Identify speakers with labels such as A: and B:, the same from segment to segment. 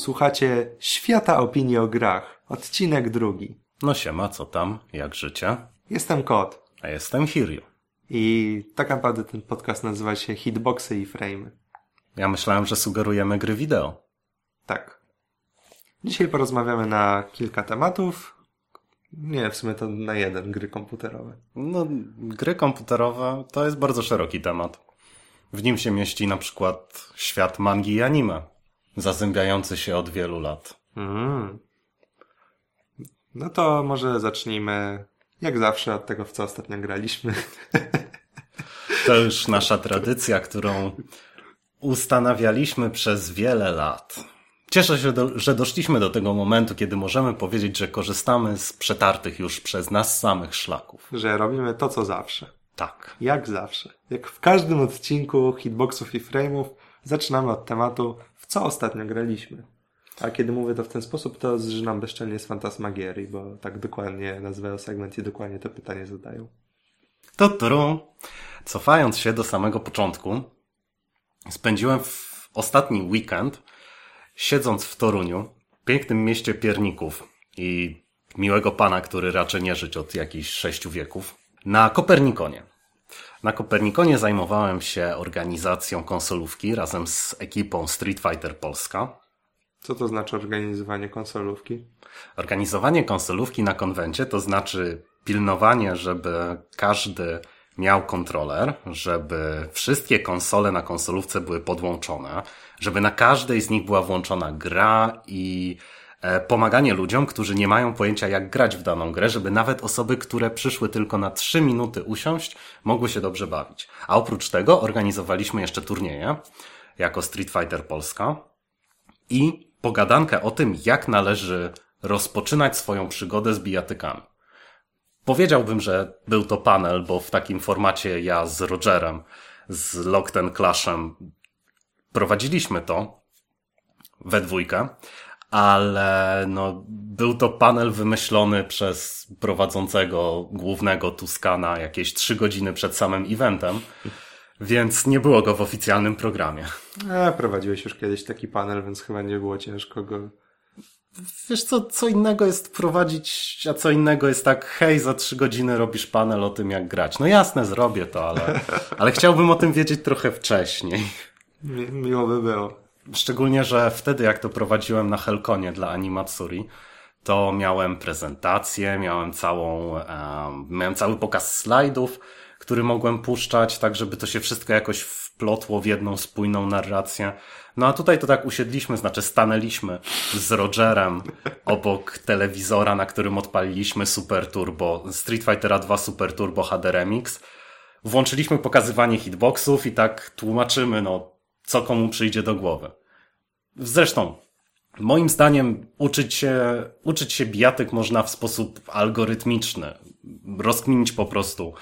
A: Słuchacie Świata Opinii o Grach, odcinek drugi.
B: No siema, co tam? Jak życie?
A: Jestem Kot
B: A jestem Hiryu.
A: i tak naprawdę ten podcast nazywa się Hitboxy i Frame.
B: Ja myślałem, że sugerujemy gry wideo.
A: Tak. Dzisiaj porozmawiamy na kilka tematów. Nie, w sumie to na jeden, gry komputerowe.
B: No, gry komputerowe to jest bardzo szeroki temat. W nim się mieści na przykład świat mangi i anime, zazębiający się od wielu lat.
A: Mm. No to może zacznijmy, jak zawsze, od tego, w co ostatnio graliśmy.
B: To już nasza tradycja, którą ustanawialiśmy przez wiele lat. Cieszę się, do, że doszliśmy do tego momentu, kiedy możemy powiedzieć, że korzystamy z przetartych już przez nas samych szlaków.
A: że robimy to, co zawsze.
B: Tak.
A: Jak zawsze. Jak w każdym odcinku hitboxów i frame'ów zaczynamy od tematu, co ostatnio graliśmy. A kiedy mówię to w ten sposób, to zżynam bezczelnie z Fantasmagierii, bo tak dokładnie nazywają segment i dokładnie to pytanie zadają.
B: Tuturu. Cofając się do samego początku, spędziłem w ostatni weekend siedząc w Toruniu, pięknym mieście pierników i miłego pana, który raczy nie żyć od jakichś sześciu wieków, na Kopernikonie. Na Kopernikonie zajmowałem się organizacją konsolówki razem z ekipą Street Fighter Polska.
A: Co to znaczy organizowanie konsolówki?
B: Organizowanie konsolówki na konwencie to znaczy pilnowanie, żeby każdy miał kontroler, żeby wszystkie konsole na konsolówce były podłączone, żeby na każdej z nich była włączona gra i pomaganie ludziom, którzy nie mają pojęcia jak grać w daną grę, żeby nawet osoby, które przyszły tylko na 3 minuty usiąść, mogły się dobrze bawić. A oprócz tego organizowaliśmy jeszcze turnieje jako Street Fighter Polska i pogadankę o tym, jak należy rozpoczynać swoją przygodę z bijatykami. Powiedziałbym, że był to panel, bo w takim formacie ja z Rogerem, z Lockten Clashem prowadziliśmy to we dwójkę, ale no, był to panel wymyślony przez prowadzącego głównego Tuskana jakieś trzy godziny przed samym eventem, więc nie było go w oficjalnym programie.
A: A, prowadziłeś już kiedyś taki panel, więc chyba nie było ciężko go...
B: Wiesz co, co innego jest prowadzić, a co innego jest tak, hej, za trzy godziny robisz panel o tym, jak grać. No jasne, zrobię to, ale, ale chciałbym o tym wiedzieć trochę wcześniej.
A: Mi miło by było.
B: Szczególnie, że wtedy, jak to prowadziłem na Helkonie dla Animatsuri, to miałem prezentację, miałem całą, um, miałem cały pokaz slajdów, który mogłem puszczać, tak żeby to się wszystko jakoś wplotło w jedną spójną narrację. No a tutaj to tak usiedliśmy, znaczy stanęliśmy z Rogerem obok telewizora, na którym odpaliliśmy Super Turbo, Street Fightera 2 Super Turbo HD Remix. Włączyliśmy pokazywanie hitboxów i tak tłumaczymy, no, co komu przyjdzie do głowy. Zresztą, moim zdaniem uczyć się, uczyć się bijatyk można w sposób algorytmiczny. Rozkminić po prostu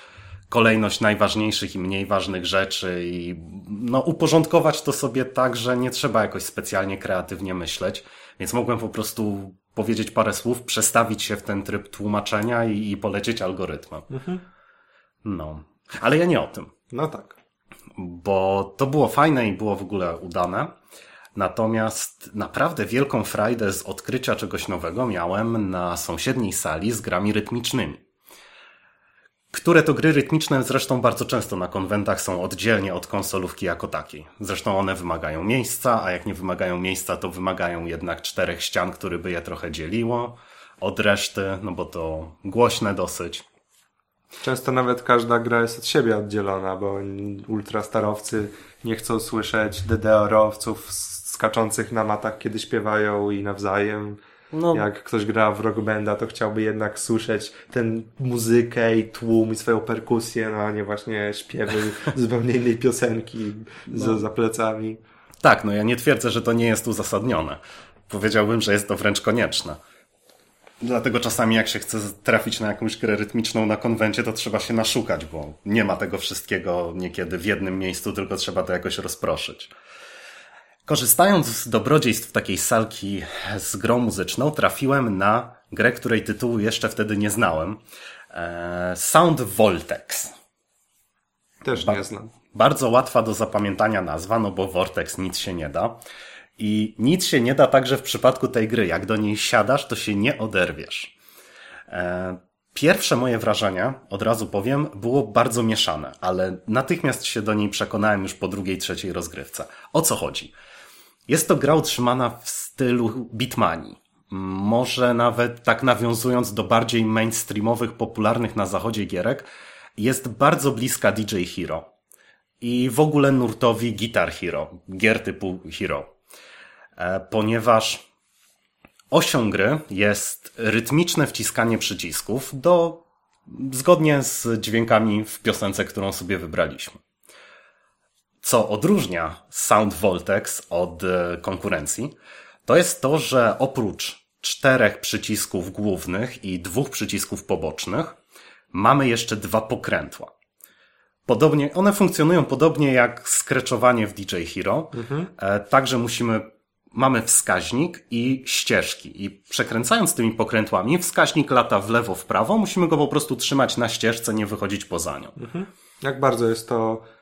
B: kolejność najważniejszych i mniej ważnych rzeczy i no, uporządkować to sobie tak, że nie trzeba jakoś specjalnie kreatywnie myśleć. Więc mogłem po prostu powiedzieć parę słów, przestawić się w ten tryb tłumaczenia i, i polecieć algorytmem. No. Ale ja nie o tym
A: No tak.
B: bo to było fajne i było w ogóle udane. Natomiast naprawdę wielką frajdę z odkrycia czegoś nowego miałem na sąsiedniej sali z grami rytmicznymi. Które to gry rytmiczne zresztą bardzo często na konwentach są oddzielnie od konsolówki jako takiej. Zresztą one wymagają miejsca, a jak nie wymagają miejsca, to wymagają jednak czterech ścian, które by je trochę dzieliło od reszty, no bo to głośne dosyć.
A: Często nawet każda gra jest od siebie oddzielona, bo ultrastarowcy nie chcą słyszeć DDR-owców skaczących na matach, kiedy śpiewają i nawzajem.
B: No,
A: Jak ktoś gra w rock banda, to chciałby jednak słyszeć tę muzykę i tłum i swoją perkusję, no a nie właśnie śpiewy zupełnie innej piosenki za, za plecami.
B: Tak, no ja nie twierdzę, że to nie jest uzasadnione. Powiedziałbym, że jest to wręcz konieczne. Dlatego czasami jak się chce trafić na jakąś grę rytmiczną na konwencie, to trzeba się naszukać, bo nie ma tego wszystkiego niekiedy w jednym miejscu, tylko trzeba to jakoś rozproszyć. Korzystając z dobrodziejstw takiej salki z grą muzyczną, trafiłem na grę, której tytułu jeszcze wtedy nie znałem. E, Sound Voltex.
A: Też nie znam.
B: Bardzo łatwa do zapamiętania nazwa, no bo Vortex nic się nie da. I nic się nie da także w przypadku tej gry. Jak do niej siadasz, to się nie oderwiesz. E, pierwsze moje wrażenie, od razu powiem, było bardzo mieszane, ale natychmiast się do niej przekonałem już po drugiej, trzeciej rozgrywce. O co chodzi? Jest to gra utrzymana w stylu Bitmani. Może nawet tak nawiązując do bardziej mainstreamowych, popularnych na zachodzie gierek, jest bardzo bliska DJ Hero. I w ogóle nurtowi Guitar Hero, gier typu Hero. E, ponieważ osią gry jest rytmiczne wciskanie przycisków do, zgodnie z dźwiękami w piosence, którą sobie wybraliśmy. Co odróżnia Sound Voltex od e, konkurencji, to jest to, że oprócz czterech przycisków głównych i dwóch przycisków pobocznych, mamy jeszcze dwa pokrętła. Podobnie, one funkcjonują podobnie jak skreczowanie w DJ Hero. Mhm. Także musimy, mamy wskaźnik i ścieżki. I przekręcając tymi pokrętłami, wskaźnik lata w lewo, w prawo, musimy go po prostu trzymać na ścieżce, nie wychodzić poza nią. Mhm.
A: Jak bardzo jest to, e,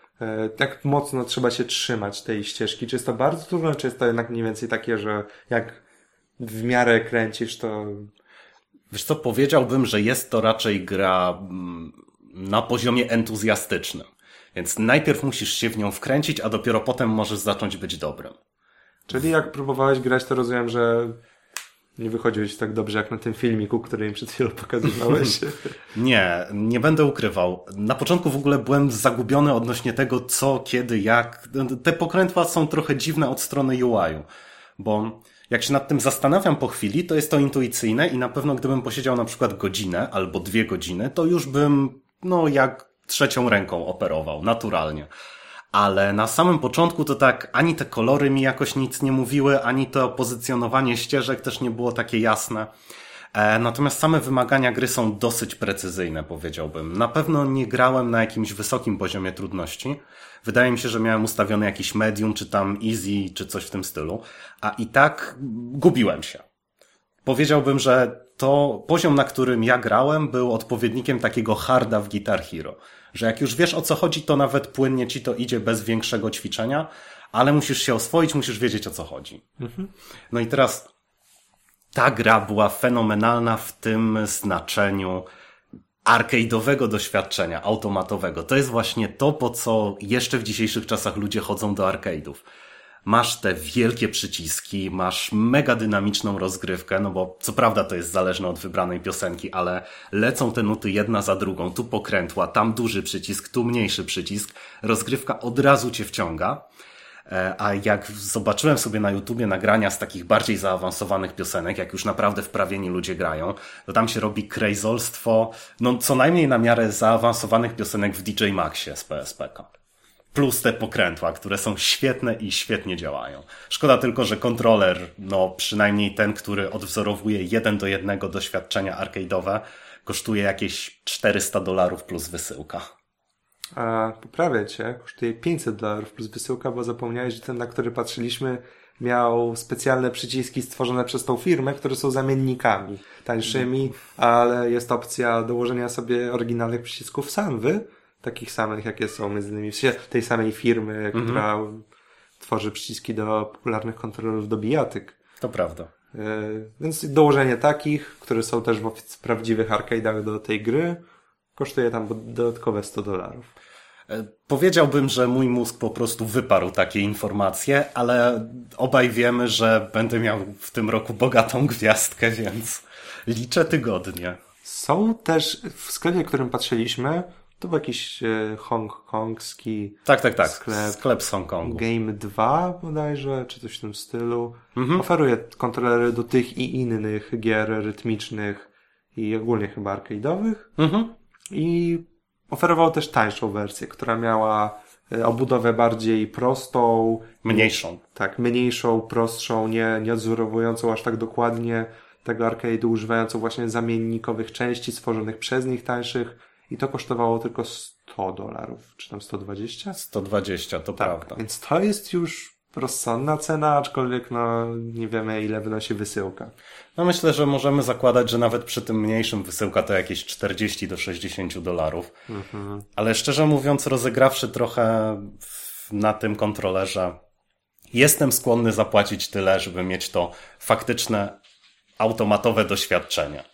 A: jak mocno trzeba się trzymać tej ścieżki? Czy jest to bardzo trudne, czy jest to jednak mniej więcej takie, że jak w miarę kręcisz, to...
B: Wiesz co, powiedziałbym, że jest to raczej gra mm, na poziomie entuzjastycznym. Więc najpierw musisz się w nią wkręcić, a dopiero potem możesz zacząć być dobrym.
A: Czyli jak próbowałeś grać, to rozumiem, że nie wychodziłeś tak dobrze jak na tym filmiku, który im przed chwilą pokazywałeś.
B: nie, nie będę ukrywał. Na początku w ogóle byłem zagubiony odnośnie tego, co, kiedy, jak. Te pokrętła są trochę dziwne od strony UI-u, bo jak się nad tym zastanawiam po chwili, to jest to intuicyjne i na pewno gdybym posiedział na przykład godzinę albo dwie godziny, to już bym, no jak trzecią ręką operował, naturalnie. Ale na samym początku to tak, ani te kolory mi jakoś nic nie mówiły, ani to pozycjonowanie ścieżek też nie było takie jasne. E, natomiast same wymagania gry są dosyć precyzyjne, powiedziałbym. Na pewno nie grałem na jakimś wysokim poziomie trudności. Wydaje mi się, że miałem ustawiony jakiś medium, czy tam easy, czy coś w tym stylu. A i tak gubiłem się. Powiedziałbym, że to poziom, na którym ja grałem, był odpowiednikiem takiego harda w Guitar Hero. Że jak już wiesz o co chodzi, to nawet płynnie ci to idzie bez większego ćwiczenia, ale musisz się oswoić, musisz wiedzieć o co chodzi. Mhm. No i teraz ta gra była fenomenalna w tym znaczeniu arcade'owego doświadczenia, automatowego. To jest właśnie to, po co jeszcze w dzisiejszych czasach ludzie chodzą do arcade'ów. Masz te wielkie przyciski, masz mega dynamiczną rozgrywkę, no bo co prawda to jest zależne od wybranej piosenki, ale lecą te nuty jedna za drugą, tu pokrętła, tam duży przycisk, tu mniejszy przycisk, rozgrywka od razu cię wciąga. E, a jak zobaczyłem sobie na YouTubie nagrania z takich bardziej zaawansowanych piosenek, jak już naprawdę wprawieni ludzie grają, to tam się robi krejzolstwo, no co najmniej na miarę zaawansowanych piosenek w DJ Maxie z PSPK. Plus te pokrętła, które są świetne i świetnie działają. Szkoda tylko, że kontroler, no przynajmniej ten, który odwzorowuje jeden do jednego doświadczenia arcade'owe, kosztuje jakieś 400 dolarów plus wysyłka.
A: A poprawię cię, kosztuje 500 dolarów plus wysyłka, bo zapomniałeś, że ten, na który patrzyliśmy, miał specjalne przyciski stworzone przez tą firmę, które są zamiennikami tańszymi, ale jest opcja dołożenia sobie oryginalnych przycisków Sanwy, takich samych, jakie są między innymi w tej samej firmy, mhm. która tworzy przyciski do popularnych kontrolerów do bijatyk.
B: To prawda.
A: E, więc dołożenie takich, które są też w prawdziwych arcade'ach do tej gry, kosztuje tam dodatkowe 100 dolarów.
B: E, powiedziałbym, że mój mózg po prostu wyparł takie informacje, ale obaj wiemy, że będę miał w tym roku bogatą gwiazdkę, więc liczę tygodnie.
A: Są też w sklepie, w którym patrzyliśmy, to był jakiś e, hongkongski
B: tak, tak, tak. sklep. Sklep z Hongkongu.
A: Game 2 bodajże, czy coś w tym stylu. Mhm. Oferuje kontrolery do tych i innych gier rytmicznych i ogólnie chyba arcade'owych. Mhm. I oferował też tańszą wersję, która miała e, obudowę bardziej prostą.
B: Mniejszą.
A: Tak, mniejszą, prostszą, nie, nie odzorowującą aż tak dokładnie tego arcade'u, używającą właśnie zamiennikowych części stworzonych przez nich tańszych i to kosztowało tylko 100 dolarów, czy tam 120?
B: 120, to tak, prawda.
A: Więc to jest już rozsądna cena, aczkolwiek no, nie wiemy ile wynosi wysyłka.
B: No myślę, że możemy zakładać, że nawet przy tym mniejszym wysyłka to jakieś 40 do 60 dolarów. Mhm. Ale szczerze mówiąc, rozegrawszy trochę na tym kontrolerze, jestem skłonny zapłacić tyle, żeby mieć to faktyczne, automatowe doświadczenie.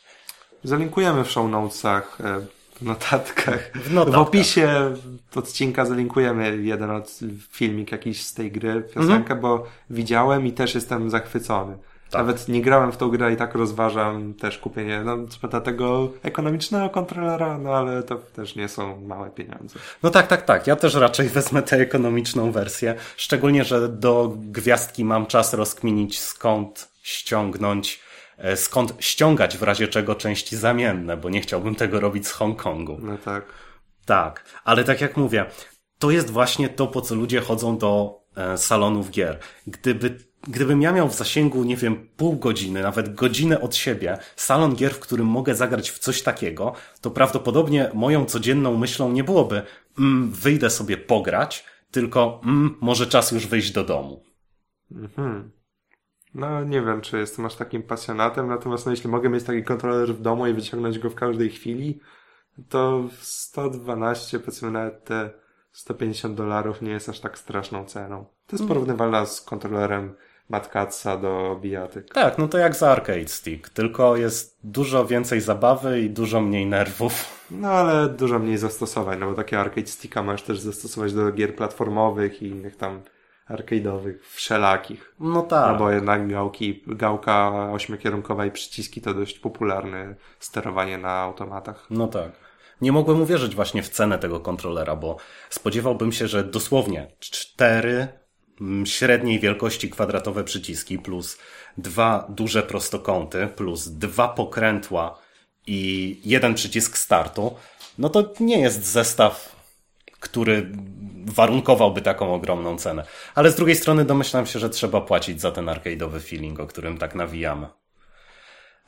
A: Zalinkujemy w show notesach, e, w notatkach.
B: W notatkach.
A: W opisie odcinka zalinkujemy jeden od filmik jakiś z tej gry, piosenkę, bo widziałem i też jestem zachwycony.
B: Tak.
A: Nawet nie grałem w tą grę i tak rozważam też kupienie, no, co tego ekonomicznego kontrolera, no ale to też nie są małe pieniądze.
B: No tak, tak, tak. Ja też raczej wezmę tę ekonomiczną wersję. Szczególnie, że do gwiazdki mam czas rozkminić skąd ściągnąć, skąd ściągać w razie czego części zamienne, bo nie chciałbym tego robić z Hongkongu.
A: No tak.
B: Tak, ale tak jak mówię, to jest właśnie to, po co ludzie chodzą do e, salonów gier. Gdyby, gdybym ja miał w zasięgu, nie wiem, pół godziny, nawet godzinę od siebie, salon gier, w którym mogę zagrać w coś takiego, to prawdopodobnie moją codzienną myślą nie byłoby, mm, wyjdę sobie pograć, tylko mm, może czas już wyjść do domu.
A: Mhm. No nie wiem, czy jestem aż takim pasjonatem, natomiast no, jeśli mogę mieć taki kontroler w domu i wyciągnąć go w każdej chwili, to 112, powiedzmy nawet te 150 dolarów nie jest aż tak straszną ceną. To jest porównywalna z kontrolerem Matkatsa do bijatyk.
B: Tak, no to jak za Arcade Stick, tylko jest dużo więcej zabawy i dużo mniej nerwów.
A: No ale dużo mniej zastosowań, no bo takie arcade sticka możesz też zastosować do gier platformowych i innych tam arcade'owych, wszelakich.
B: No tak.
A: No bo jednak gałki, gałka ośmiokierunkowa i przyciski to dość popularne sterowanie na automatach.
B: No tak. Nie mogłem uwierzyć właśnie w cenę tego kontrolera, bo spodziewałbym się, że dosłownie cztery mm, średniej wielkości kwadratowe przyciski plus dwa duże prostokąty plus dwa pokrętła i jeden przycisk startu, no to nie jest zestaw, który warunkowałby taką ogromną cenę. Ale z drugiej strony domyślam się, że trzeba płacić za ten arcade'owy feeling, o którym tak nawijamy.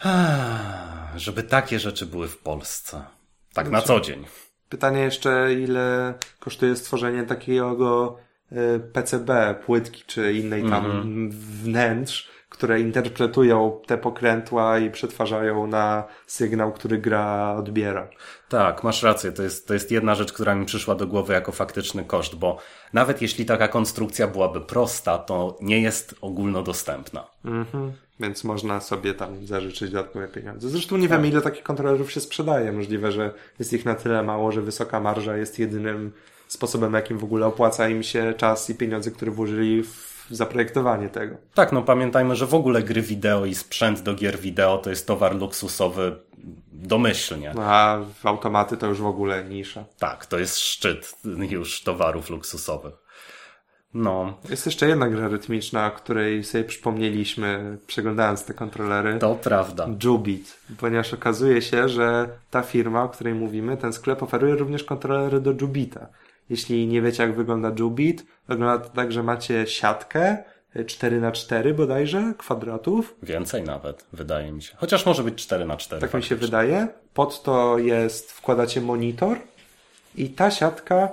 B: Ah, Żeby takie rzeczy były w Polsce. Tak na co dzień.
A: Pytanie jeszcze, ile kosztuje stworzenie takiego y, PCB, płytki czy innej tam
B: Mhm.
A: wnętrz, które interpretują te pokrętła i przetwarzają na sygnał, który gra odbiera.
B: Tak, masz rację. To jest, to jest jedna rzecz, która mi przyszła do głowy jako faktyczny koszt, bo nawet jeśli taka konstrukcja byłaby prosta, to nie jest ogólnodostępna.
A: Mhm. Więc można sobie tam zażyczyć dodatkowe pieniądze. Zresztą nie wiemy, ile takich kontrolerów się sprzedaje. Możliwe, że jest ich na tyle mało, że wysoka marża jest jedynym sposobem, jakim w ogóle opłaca im się czas i pieniądze, które włożyli w zaprojektowanie tego.
B: Tak, no pamiętajmy, że w ogóle gry wideo i sprzęt do gier wideo to jest towar luksusowy domyślnie.
A: No a automaty to już w ogóle nisza.
B: Tak, to jest szczyt już towarów luksusowych. No,
A: Jest jeszcze jedna gra rytmiczna, o której sobie przypomnieliśmy, przeglądając te kontrolery.
B: to prawda.
A: Jubit, ponieważ okazuje się, że ta firma, o której mówimy, ten sklep oferuje również kontrolery do Jubita. Jeśli nie wiecie, jak wygląda Jubit, wygląda to tak, że macie siatkę 4 na 4 bodajże, kwadratów.
B: Więcej nawet, wydaje mi się. Chociaż może być 4 na 4
A: Tak mi się wydaje. Pod to jest, wkładacie monitor i ta siatka,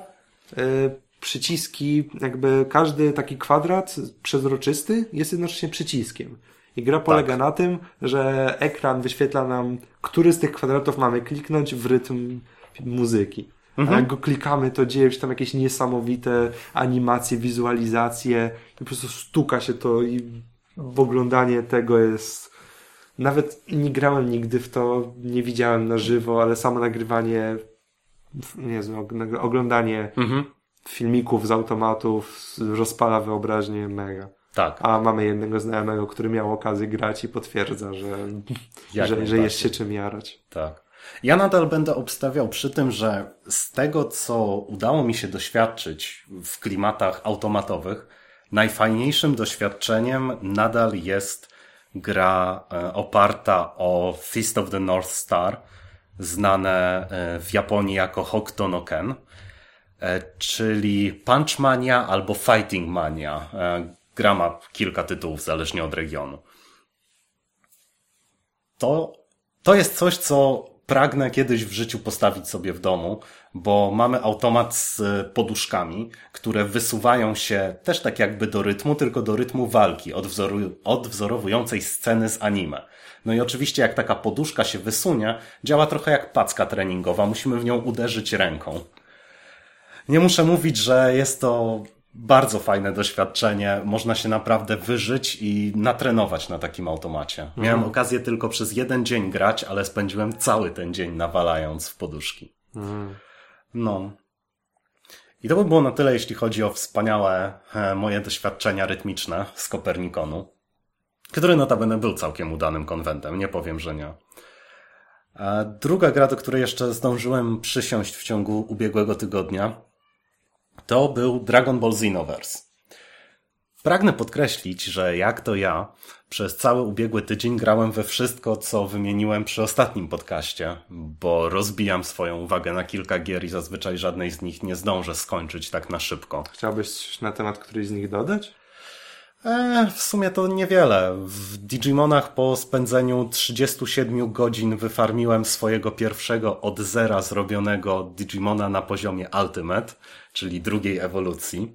A: y, przyciski, jakby każdy taki kwadrat przezroczysty jest jednocześnie przyciskiem. I gra polega na tym, że ekran wyświetla nam, który z tych kwadratów mamy kliknąć w rytm muzyki. A jak go klikamy, to dzieją się tam jakieś niesamowite animacje, wizualizacje. I po prostu stuka się to i oglądanie tego jest nawet nie grałem nigdy w to, nie widziałem na żywo, ale samo nagrywanie, nie wiem, og- oglądanie
B: Mhm.
A: filmików z automatów rozpala wyobraźnię mega.
B: Tak,
A: A mamy jednego znajomego, który miał okazję grać i potwierdza, że,
B: Jak
A: że, że jest się czym jarać.
B: tak. Ja nadal będę obstawiał przy tym, że z tego, co udało mi się doświadczyć w klimatach automatowych, najfajniejszym doświadczeniem nadal jest gra e, oparta o Fist of the North Star, znane e, w Japonii jako Hokuto no Ken, e, czyli Punchmania albo Fighting Mania. Gra ma kilka tytułów zależnie od regionu. To, to jest coś, co pragnę kiedyś w życiu postawić sobie w domu, bo mamy automat z e, poduszkami, które wysuwają się też tak jakby do rytmu, tylko do rytmu walki, odwzorowującej sceny z anime. No i oczywiście jak taka poduszka się wysunie, działa trochę jak packa treningowa, musimy w nią uderzyć ręką. Nie muszę mówić, że jest to bardzo fajne doświadczenie. Można się naprawdę wyżyć i natrenować na takim automacie. Miałem mhm. okazję tylko przez jeden dzień grać, ale spędziłem cały ten dzień nawalając w poduszki. Mhm. No. I to by było na tyle, jeśli chodzi o wspaniałe e, moje doświadczenia rytmiczne z Kopernikonu, który notabene był całkiem udanym konwentem, nie powiem, że nie. A druga gra, do której jeszcze zdążyłem przysiąść w ciągu ubiegłego tygodnia, to był Dragon Ball Xenoverse. Pragnę podkreślić, że jak to ja, przez cały ubiegły tydzień grałem we wszystko, co wymieniłem przy ostatnim podcaście, bo rozbijam swoją uwagę na kilka gier i zazwyczaj żadnej z nich nie zdążę skończyć tak na szybko.
A: Chciałbyś na temat któryś z nich dodać?
B: E, w sumie to niewiele. W Digimonach po spędzeniu 37 godzin wyfarmiłem swojego pierwszego od zera zrobionego Digimona na poziomie Ultimate, czyli drugiej ewolucji.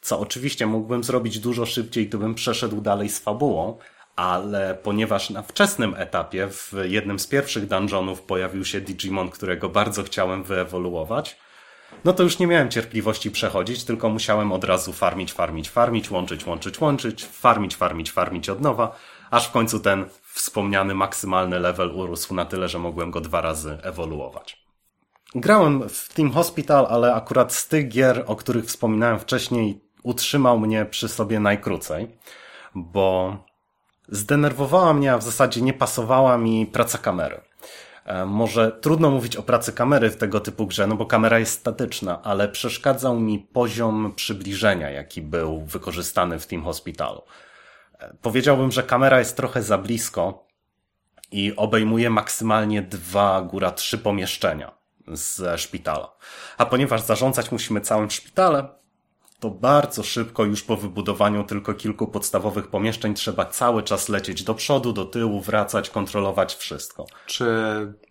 B: Co oczywiście mógłbym zrobić dużo szybciej, gdybym przeszedł dalej z fabułą, ale ponieważ na wczesnym etapie w jednym z pierwszych dungeonów pojawił się Digimon, którego bardzo chciałem wyewoluować, no to już nie miałem cierpliwości przechodzić, tylko musiałem od razu farmić, farmić, farmić, łączyć, łączyć, łączyć, farmić, farmić, farmić od nowa, aż w końcu ten wspomniany maksymalny level urósł na tyle, że mogłem go dwa razy ewoluować. Grałem w Team Hospital, ale akurat z tych gier, o których wspominałem wcześniej, utrzymał mnie przy sobie najkrócej, bo zdenerwowała mnie, a w zasadzie nie pasowała mi praca kamery. E, może trudno mówić o pracy kamery w tego typu grze, no bo kamera jest statyczna, ale przeszkadzał mi poziom przybliżenia, jaki był wykorzystany w Team Hospitalu. E, powiedziałbym, że kamera jest trochę za blisko i obejmuje maksymalnie dwa, góra trzy pomieszczenia ze szpitala. A ponieważ zarządzać musimy całym szpitalem, to bardzo szybko już po wybudowaniu tylko kilku podstawowych pomieszczeń trzeba cały czas lecieć do przodu, do tyłu, wracać, kontrolować wszystko.
A: Czy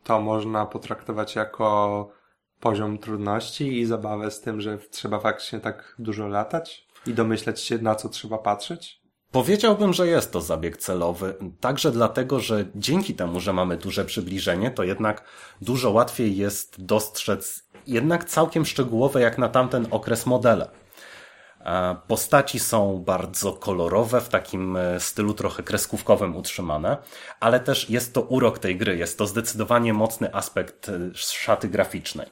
A: to można potraktować jako poziom trudności i zabawę z tym, że trzeba faktycznie tak dużo latać i domyśleć się na co trzeba patrzeć?
B: Powiedziałbym, że jest to zabieg celowy, także dlatego, że dzięki temu, że mamy duże przybliżenie, to jednak dużo łatwiej jest dostrzec jednak całkiem szczegółowe jak na tamten okres modele. Postaci są bardzo kolorowe, w takim e, stylu trochę kreskówkowym utrzymane, ale też jest to urok tej gry, jest to zdecydowanie mocny aspekt e, szaty graficznej.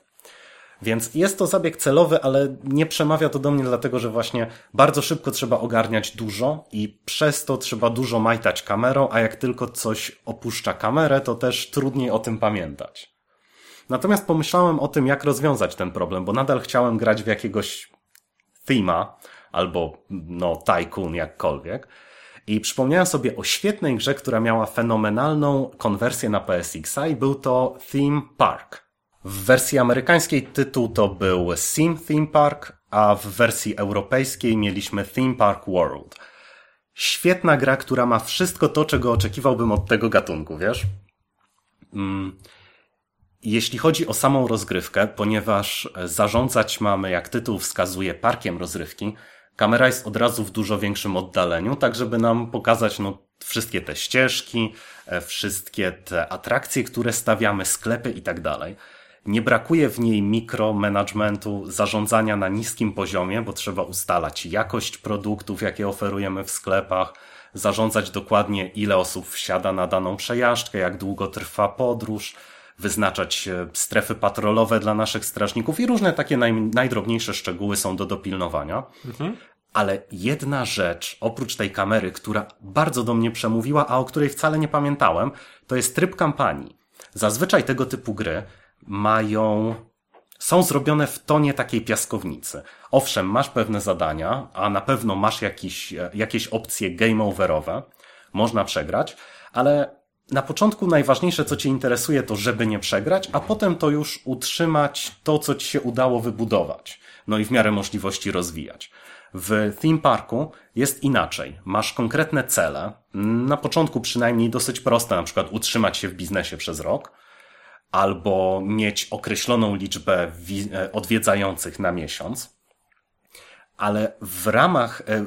B: Więc jest to zabieg celowy, ale nie przemawia to do mnie dlatego, że właśnie bardzo szybko trzeba ogarniać dużo i przez to trzeba dużo majtać kamerą, a jak tylko coś opuszcza kamerę, to też trudniej o tym pamiętać. Natomiast pomyślałem o tym, jak rozwiązać ten problem, bo nadal chciałem grać w jakiegoś thema albo no tycoon jakkolwiek. I przypomniałem sobie o świetnej grze, która miała fenomenalną konwersję na PSX-a i był to Theme Park. W wersji amerykańskiej tytuł to był Sim Theme Park, a w wersji europejskiej mieliśmy Theme Park World. Świetna gra, która ma wszystko to, czego oczekiwałbym od tego gatunku, wiesz? Mm. Jeśli chodzi o samą rozgrywkę, ponieważ zarządzać mamy, jak tytuł wskazuje, parkiem rozrywki, kamera jest od razu w dużo większym oddaleniu, tak żeby nam pokazać no, wszystkie te ścieżki, e, wszystkie te atrakcje, które stawiamy, sklepy i tak dalej. Nie brakuje w niej mikromanagementu, zarządzania na niskim poziomie, bo trzeba ustalać jakość produktów, jakie oferujemy w sklepach, zarządzać dokładnie ile osób wsiada na daną przejażdżkę, jak długo trwa podróż, wyznaczać e, strefy patrolowe dla naszych strażników i różne takie naj, najdrobniejsze szczegóły są do dopilnowania. Mhm. Ale jedna rzecz, oprócz tej kamery, która bardzo do mnie przemówiła, a o której wcale nie pamiętałem, to jest tryb kampanii. Zazwyczaj tego typu gry mają są zrobione w tonie takiej piaskownicy. Owszem, masz pewne zadania, a na pewno masz jakieś, e, jakieś opcje game overowe, można przegrać, ale na początku najważniejsze, co Cię interesuje, to żeby nie przegrać, a potem to już utrzymać to, co Ci się udało wybudować. No i w miarę możliwości rozwijać. W theme parku jest inaczej. Masz konkretne cele, na początku przynajmniej dosyć proste, na przykład utrzymać się w biznesie przez rok, albo mieć określoną liczbę e, odwiedzających na miesiąc. Ale w ramach, e,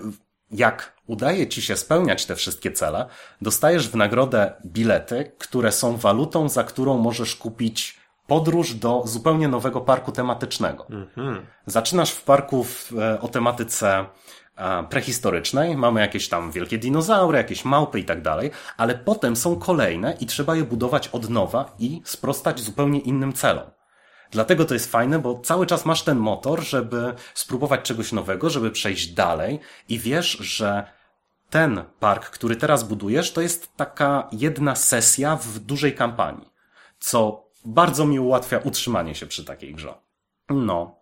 B: jak udaje ci się spełniać te wszystkie cele, dostajesz w nagrodę bilety, które są walutą, za którą możesz kupić podróż do zupełnie nowego parku tematycznego.
A: Mhm.
B: Zaczynasz w parku w, e, o tematyce e, prehistorycznej, mamy jakieś tam wielkie dinozaury, jakieś małpy i tak dalej, ale potem są kolejne i trzeba je budować od nowa i sprostać zupełnie innym celom. Dlatego to jest fajne, bo cały czas masz ten motor, żeby spróbować czegoś nowego, żeby przejść dalej i wiesz, że ten park, który teraz budujesz, to jest taka jedna sesja w dużej kampanii, co bardzo mi ułatwia utrzymanie się przy takiej grze. No.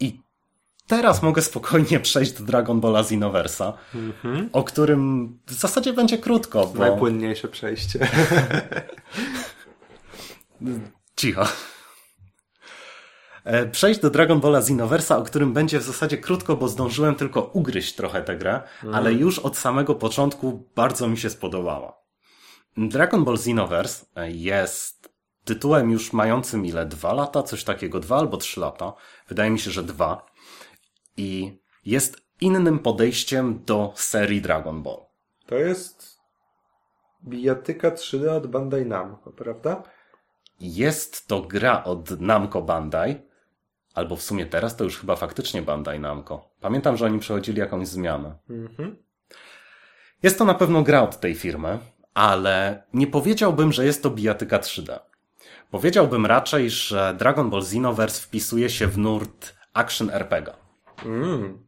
B: I teraz mogę spokojnie przejść do Dragon Balla Xenoversa, o którym w zasadzie będzie krótko, bo...
A: Najpłynniejsze przejście.
B: Cicho. E, Przejść do Dragon Balla Xenoversa, o którym będzie w zasadzie krótko, bo zdążyłem tylko ugryźć trochę tę grę, ale już od samego początku bardzo mi się spodobała. Dragon Ball Xenoverse jest tytułem już mającym ile? Dwa lata? Coś takiego? Dwa albo trzy lata? Wydaje mi się, że dwa. I jest innym podejściem do serii Dragon Ball.
A: To jest bijatyka 3D od Bandai Namco, prawda?
B: Jest to gra od Namco Bandai, albo w sumie teraz to już chyba faktycznie Bandai Namco. Pamiętam, że oni przechodzili jakąś zmianę.
A: Mhm.
B: Jest to na pewno gra od tej firmy, ale nie powiedziałbym, że jest to bijatyka 3D. Powiedziałbym raczej, że Dragon Ball Xenoverse wpisuje się w nurt action RPG.
A: Mm.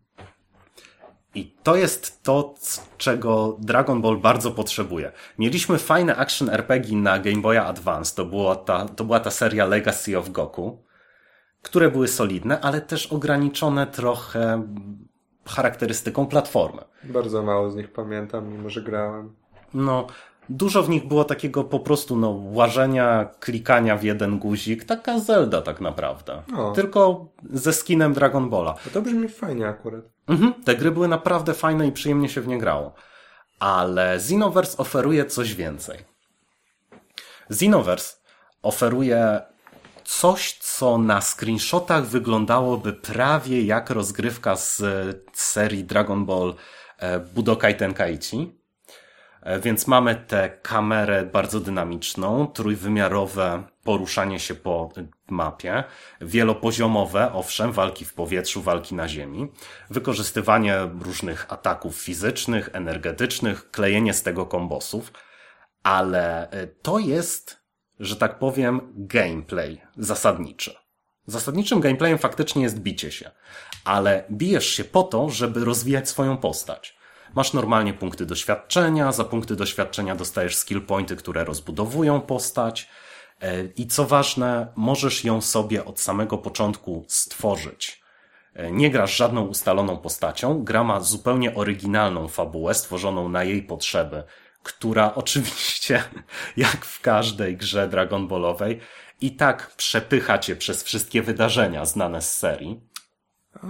B: I to jest to, czego Dragon Ball bardzo potrzebuje. Mieliśmy fajne action RPG na Game Boya Advance, to, było ta, to była ta seria Legacy of Goku, które były solidne, ale też ograniczone trochę charakterystyką platformy.
A: Bardzo mało z nich pamiętam, mimo że grałem.
B: No, dużo w nich było takiego po prostu no, łażenia, klikania w jeden guzik, taka Zelda tak naprawdę.
A: O.
B: Tylko ze skinem Dragon Balla.
A: No to brzmi fajnie akurat.
B: Mhm, te gry były naprawdę fajne i przyjemnie się w nie grało. Ale Xenoverse oferuje coś więcej. Xenoverse oferuje coś, co na screenshotach wyglądałoby prawie jak rozgrywka z e, serii Dragon Ball e, Budokai Tenkaichi. E, Więc mamy tę kamerę bardzo dynamiczną, trójwymiarowe poruszanie się po mapie, wielopoziomowe, owszem, walki w powietrzu, walki na ziemi, wykorzystywanie różnych ataków fizycznych, energetycznych, klejenie z tego kombosów, ale to jest, że tak powiem, gameplay zasadniczy. Zasadniczym gameplayem faktycznie jest bicie się, ale bijesz się po to, żeby rozwijać swoją postać. Masz normalnie punkty doświadczenia, za punkty doświadczenia dostajesz skill pointy, które rozbudowują postać e, i co ważne, możesz ją sobie od samego początku stworzyć. E, Nie grasz żadną ustaloną postacią, gra ma zupełnie oryginalną fabułę stworzoną na jej potrzeby, która oczywiście, jak w każdej grze Dragon Ballowej, i tak przepycha cię przez wszystkie wydarzenia znane z serii.
A: A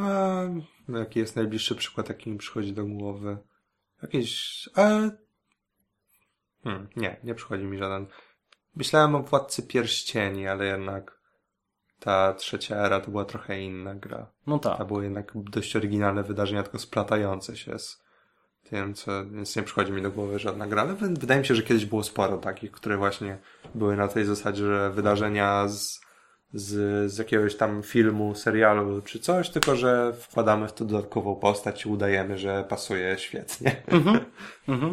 A: no jaki jest najbliższy przykład, jaki mi przychodzi do głowy? Jakieś... A... Hmm, nie, nie przychodzi mi żaden. Myślałem o Władcy Pierścieni, ale jednak ta trzecia era to była trochę inna gra.
B: No
A: To
B: tak.
A: były jednak dość oryginalne wydarzenia, tylko splatające się z co, więc nie przychodzi mi do głowy żadna gra, ale wy- wydaje mi się, że kiedyś było sporo takich, które właśnie były na tej zasadzie, że wydarzenia z, z, z jakiegoś tam filmu, serialu czy coś, tylko że wkładamy w to dodatkową postać i udajemy, że pasuje świetnie.
B: Mhm.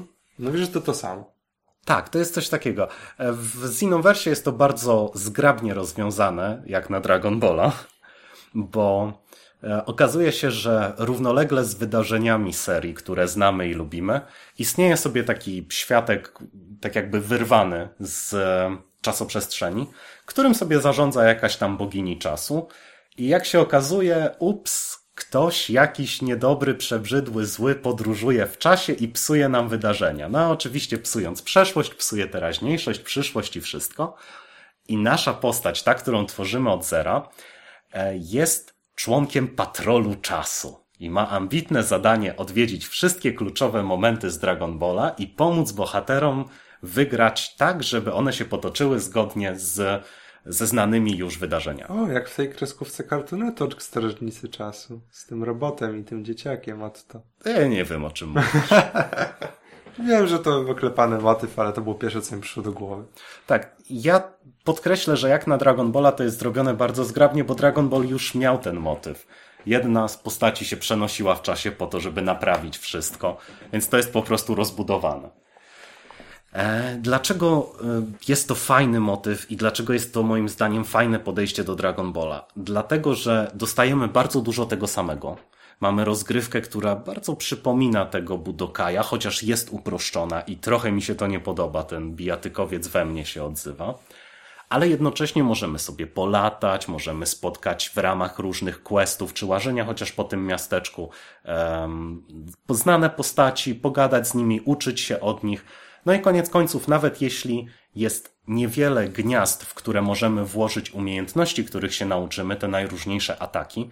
A: No wiesz, że to to samo.
B: Tak, to jest coś takiego. E, W Xenoversie jest to bardzo zgrabnie rozwiązane, jak na Dragon Balla, bo okazuje się, że równolegle z wydarzeniami serii, które znamy i lubimy, istnieje sobie taki światek, tak jakby wyrwany z e, czasoprzestrzeni, którym sobie zarządza jakaś tam bogini czasu. I jak się okazuje, ups, ktoś jakiś niedobry, przebrzydły, zły podróżuje w czasie i psuje nam wydarzenia. No, oczywiście psując przeszłość, psuje teraźniejszość, przyszłość i wszystko. I nasza postać, ta, którą tworzymy od zera, e, jest członkiem patrolu czasu. I ma ambitne zadanie odwiedzić wszystkie kluczowe momenty z Dragon Balla i pomóc bohaterom wygrać tak, żeby one się potoczyły zgodnie z, ze znanymi już wydarzeniami.
A: O, jak w tej kreskówce Cartoon Network Strażnicy Czasu. Z tym robotem i tym dzieciakiem od to.
B: Ja nie wiem o czym mówisz.
A: Wiem, że to oklepany motyw, ale to było pierwsze, co mi przyszło do głowy.
B: Tak, ja podkreślę, że jak na Dragon Balla to jest zrobione bardzo zgrabnie, bo Dragon Ball już miał ten motyw. Jedna z postaci się przenosiła w czasie po to, żeby naprawić wszystko, więc to jest po prostu rozbudowane. E, dlaczego e, jest to fajny motyw i dlaczego jest to moim zdaniem fajne podejście do Dragon Balla? Dlatego, że dostajemy bardzo dużo tego samego. Mamy rozgrywkę, która bardzo przypomina tego Budokaja, chociaż jest uproszczona i trochę mi się to nie podoba, ten bijatykowiec we mnie się odzywa. Ale jednocześnie możemy sobie polatać, możemy spotkać w ramach różnych questów czy łażenia chociaż po tym miasteczku um, poznane postaci, pogadać z nimi, uczyć się od nich. No i koniec końców, nawet jeśli jest niewiele gniazd, w które możemy włożyć umiejętności, których się nauczymy, te najróżniejsze ataki,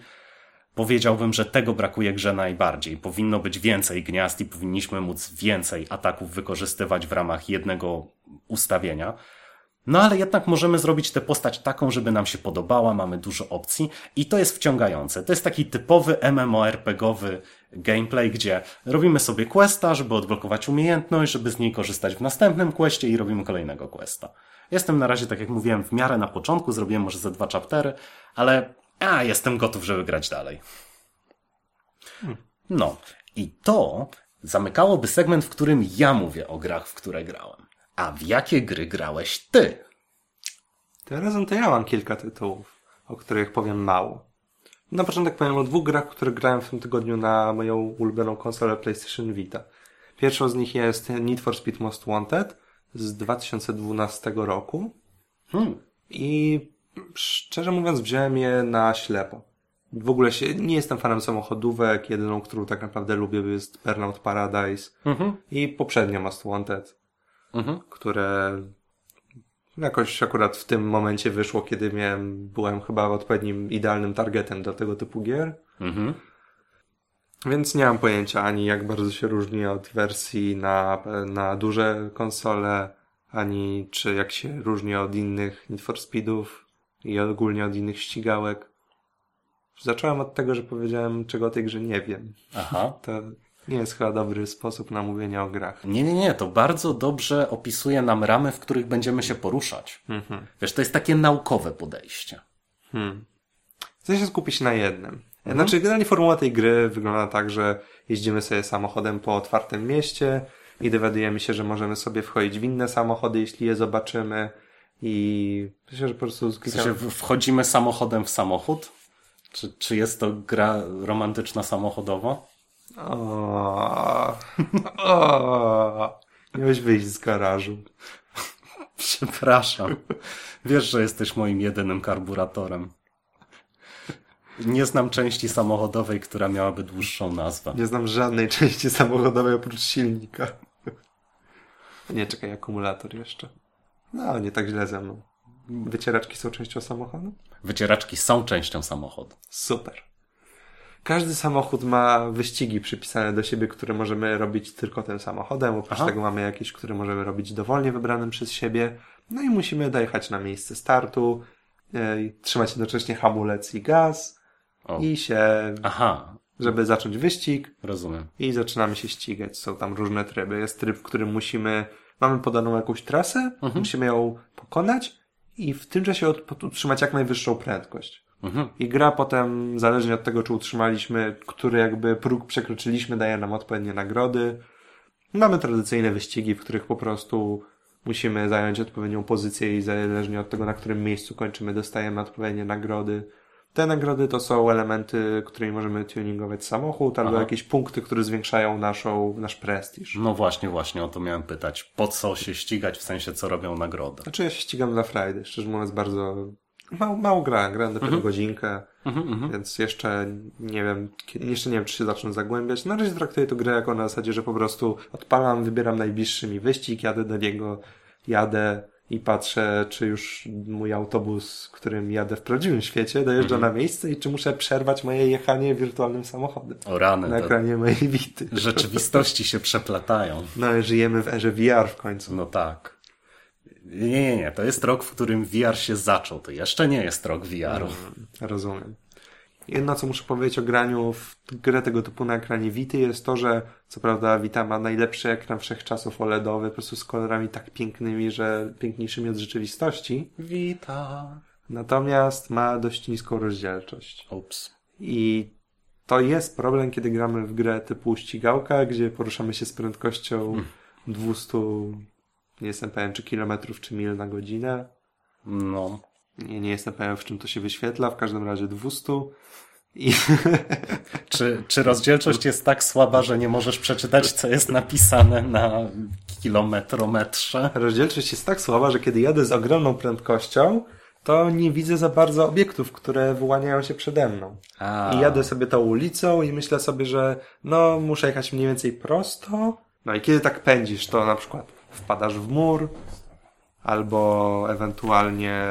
B: powiedziałbym, że tego brakuje grze najbardziej. Powinno być więcej gniazd i powinniśmy móc więcej ataków wykorzystywać w ramach jednego ustawienia. No ale jednak możemy zrobić tę postać taką, żeby nam się podobała, mamy dużo opcji i to jest wciągające. To jest taki typowy MMORPGowy gameplay, gdzie robimy sobie questa, żeby odblokować umiejętność, żeby z niej korzystać w następnym questie i robimy kolejnego questa. Jestem na razie, tak jak mówiłem, w miarę na początku, zrobiłem może ze dwa chaptery, ale a, jestem gotów, żeby grać dalej. No, i to zamykałoby segment, w którym ja mówię o grach, w które grałem. A w jakie gry grałeś ty?
A: Tym razem to ja mam kilka tytułów, o których powiem mało. Na początek powiem o dwóch grach, które grałem w tym tygodniu na moją ulubioną konsolę PlayStation Vita. Pierwszą z nich jest Need for Speed Most Wanted z 2012 roku. Hmm. I szczerze mówiąc wziąłem je na ślepo. W ogóle się, nie jestem fanem samochodówek. Jedyną, którą tak naprawdę lubię jest Burnout Paradise mhm. i poprzednio Most Wanted, mhm. które jakoś akurat w tym momencie wyszło, kiedy miałem, byłem chyba odpowiednim, idealnym targetem do tego typu gier. Mhm. Więc nie mam pojęcia ani jak bardzo się różni od wersji na, na duże konsole, ani czy jak się różni od innych Need for Speedów i ogólnie od innych ścigałek. Zacząłem od tego, że powiedziałem, czego o tej grze nie wiem. Aha. To nie jest chyba dobry sposób na mówienie o grach.
B: Nie, nie, nie. To bardzo dobrze opisuje nam ramy, w których będziemy się poruszać. Mhm. Wiesz, to jest takie naukowe podejście. Hmm.
A: Chcę się skupić na jednym. Mhm. Znaczy, generalnie formuła tej gry wygląda tak, że jeździmy sobie samochodem po otwartym mieście i dowiadujemy się, że możemy sobie wchodzić w inne samochody, jeśli je zobaczymy. I myślę, że po prostu...
B: W sensie wchodzimy samochodem w samochód? Czy, czy jest to gra romantyczna samochodowo? O,
A: o, miałeś wyjść z garażu.
B: Przepraszam. Wiesz, że jesteś moim jedynym karburatorem. Nie znam części samochodowej, która miałaby dłuższą nazwę.
A: Nie znam żadnej części samochodowej oprócz silnika. Nie, czekaj, akumulator jeszcze. No, nie tak źle ze mną. Wycieraczki są częścią samochodu?
B: Wycieraczki są częścią samochodu.
A: Super. Każdy samochód ma wyścigi przypisane do siebie, które możemy robić tylko tym samochodem. Oprócz Aha. tego mamy jakieś, które możemy robić dowolnie wybranym przez siebie. No i musimy dojechać na miejsce startu, yy, trzymać jednocześnie hamulec i gaz o. i się... Aha. Żeby zacząć wyścig.
B: Rozumiem.
A: I zaczynamy się ścigać. Są tam różne tryby. Jest tryb, w którym musimy mamy podaną jakąś trasę, mhm. musimy ją pokonać i w tym czasie utrzymać jak najwyższą prędkość. Mhm. I gra potem, zależnie od tego, czy utrzymaliśmy, który jakby próg przekroczyliśmy, daje nam odpowiednie nagrody. Mamy tradycyjne wyścigi, w których po prostu musimy zająć odpowiednią pozycję i zależnie od tego, na którym miejscu kończymy, dostajemy odpowiednie nagrody. Te nagrody to są elementy, którymi możemy tuningować samochód, albo Aha. jakieś punkty, które zwiększają naszą, nasz prestiż.
B: No właśnie, właśnie o to miałem pytać. Po co się ścigać, w sensie co robią nagrody?
A: Znaczy ja się ścigam dla Friday, szczerze mówiąc bardzo mało, mało grałem, grałem dopiero mhm. godzinkę, mhm, mhm, więc jeszcze nie wiem, jeszcze nie wiem, czy się zacznę zagłębiać. Na razie traktuję to grę jako na zasadzie, że po prostu odpalam, wybieram najbliższy mi wyścig, jadę do niego, jadę, i patrzę, czy już mój autobus, którym jadę w prawdziwym świecie, dojeżdża mm -hmm. na miejsce i czy muszę przerwać moje jechanie wirtualnym samochodem.
B: O rany.
A: Na ekranie mojej wity.
B: Rzeczywistości się przeplatają.
A: No, żyjemy w erze VR w końcu.
B: No tak. Nie, nie, nie. To jest rok, w którym VR się zaczął. To jeszcze nie jest rok VR-u. Mm,
A: rozumiem. Jedno, co muszę powiedzieć o graniu w grę tego typu na ekranie Vity jest to, że co prawda Vita ma najlepszy ekran wszechczasów OLEDowy, po prostu z kolorami tak pięknymi, że piękniejszymi od rzeczywistości.
B: Wita.
A: Natomiast ma dość niską rozdzielczość.
B: Ups.
A: I to jest problem, kiedy gramy w grę typu ścigałka, gdzie poruszamy się z prędkością 200, nie jestem pewien, czy kilometrów, czy mil na godzinę.
B: No.
A: Nie, nie jestem pewien, w czym to się wyświetla, w każdym razie 200. I
B: Czy, czy rozdzielczość jest tak słaba, że nie możesz przeczytać, co jest napisane na kilometrometrze?
A: rozdzielczość jest tak słaba, że kiedy jadę z ogromną prędkością, to nie widzę za bardzo obiektów, które wyłaniają się przede mną.
B: A,
A: I jadę sobie tą ulicą i myślę sobie, że no muszę jechać mniej więcej prosto. No i kiedy tak pędzisz, to na przykład wpadasz w mur, albo ewentualnie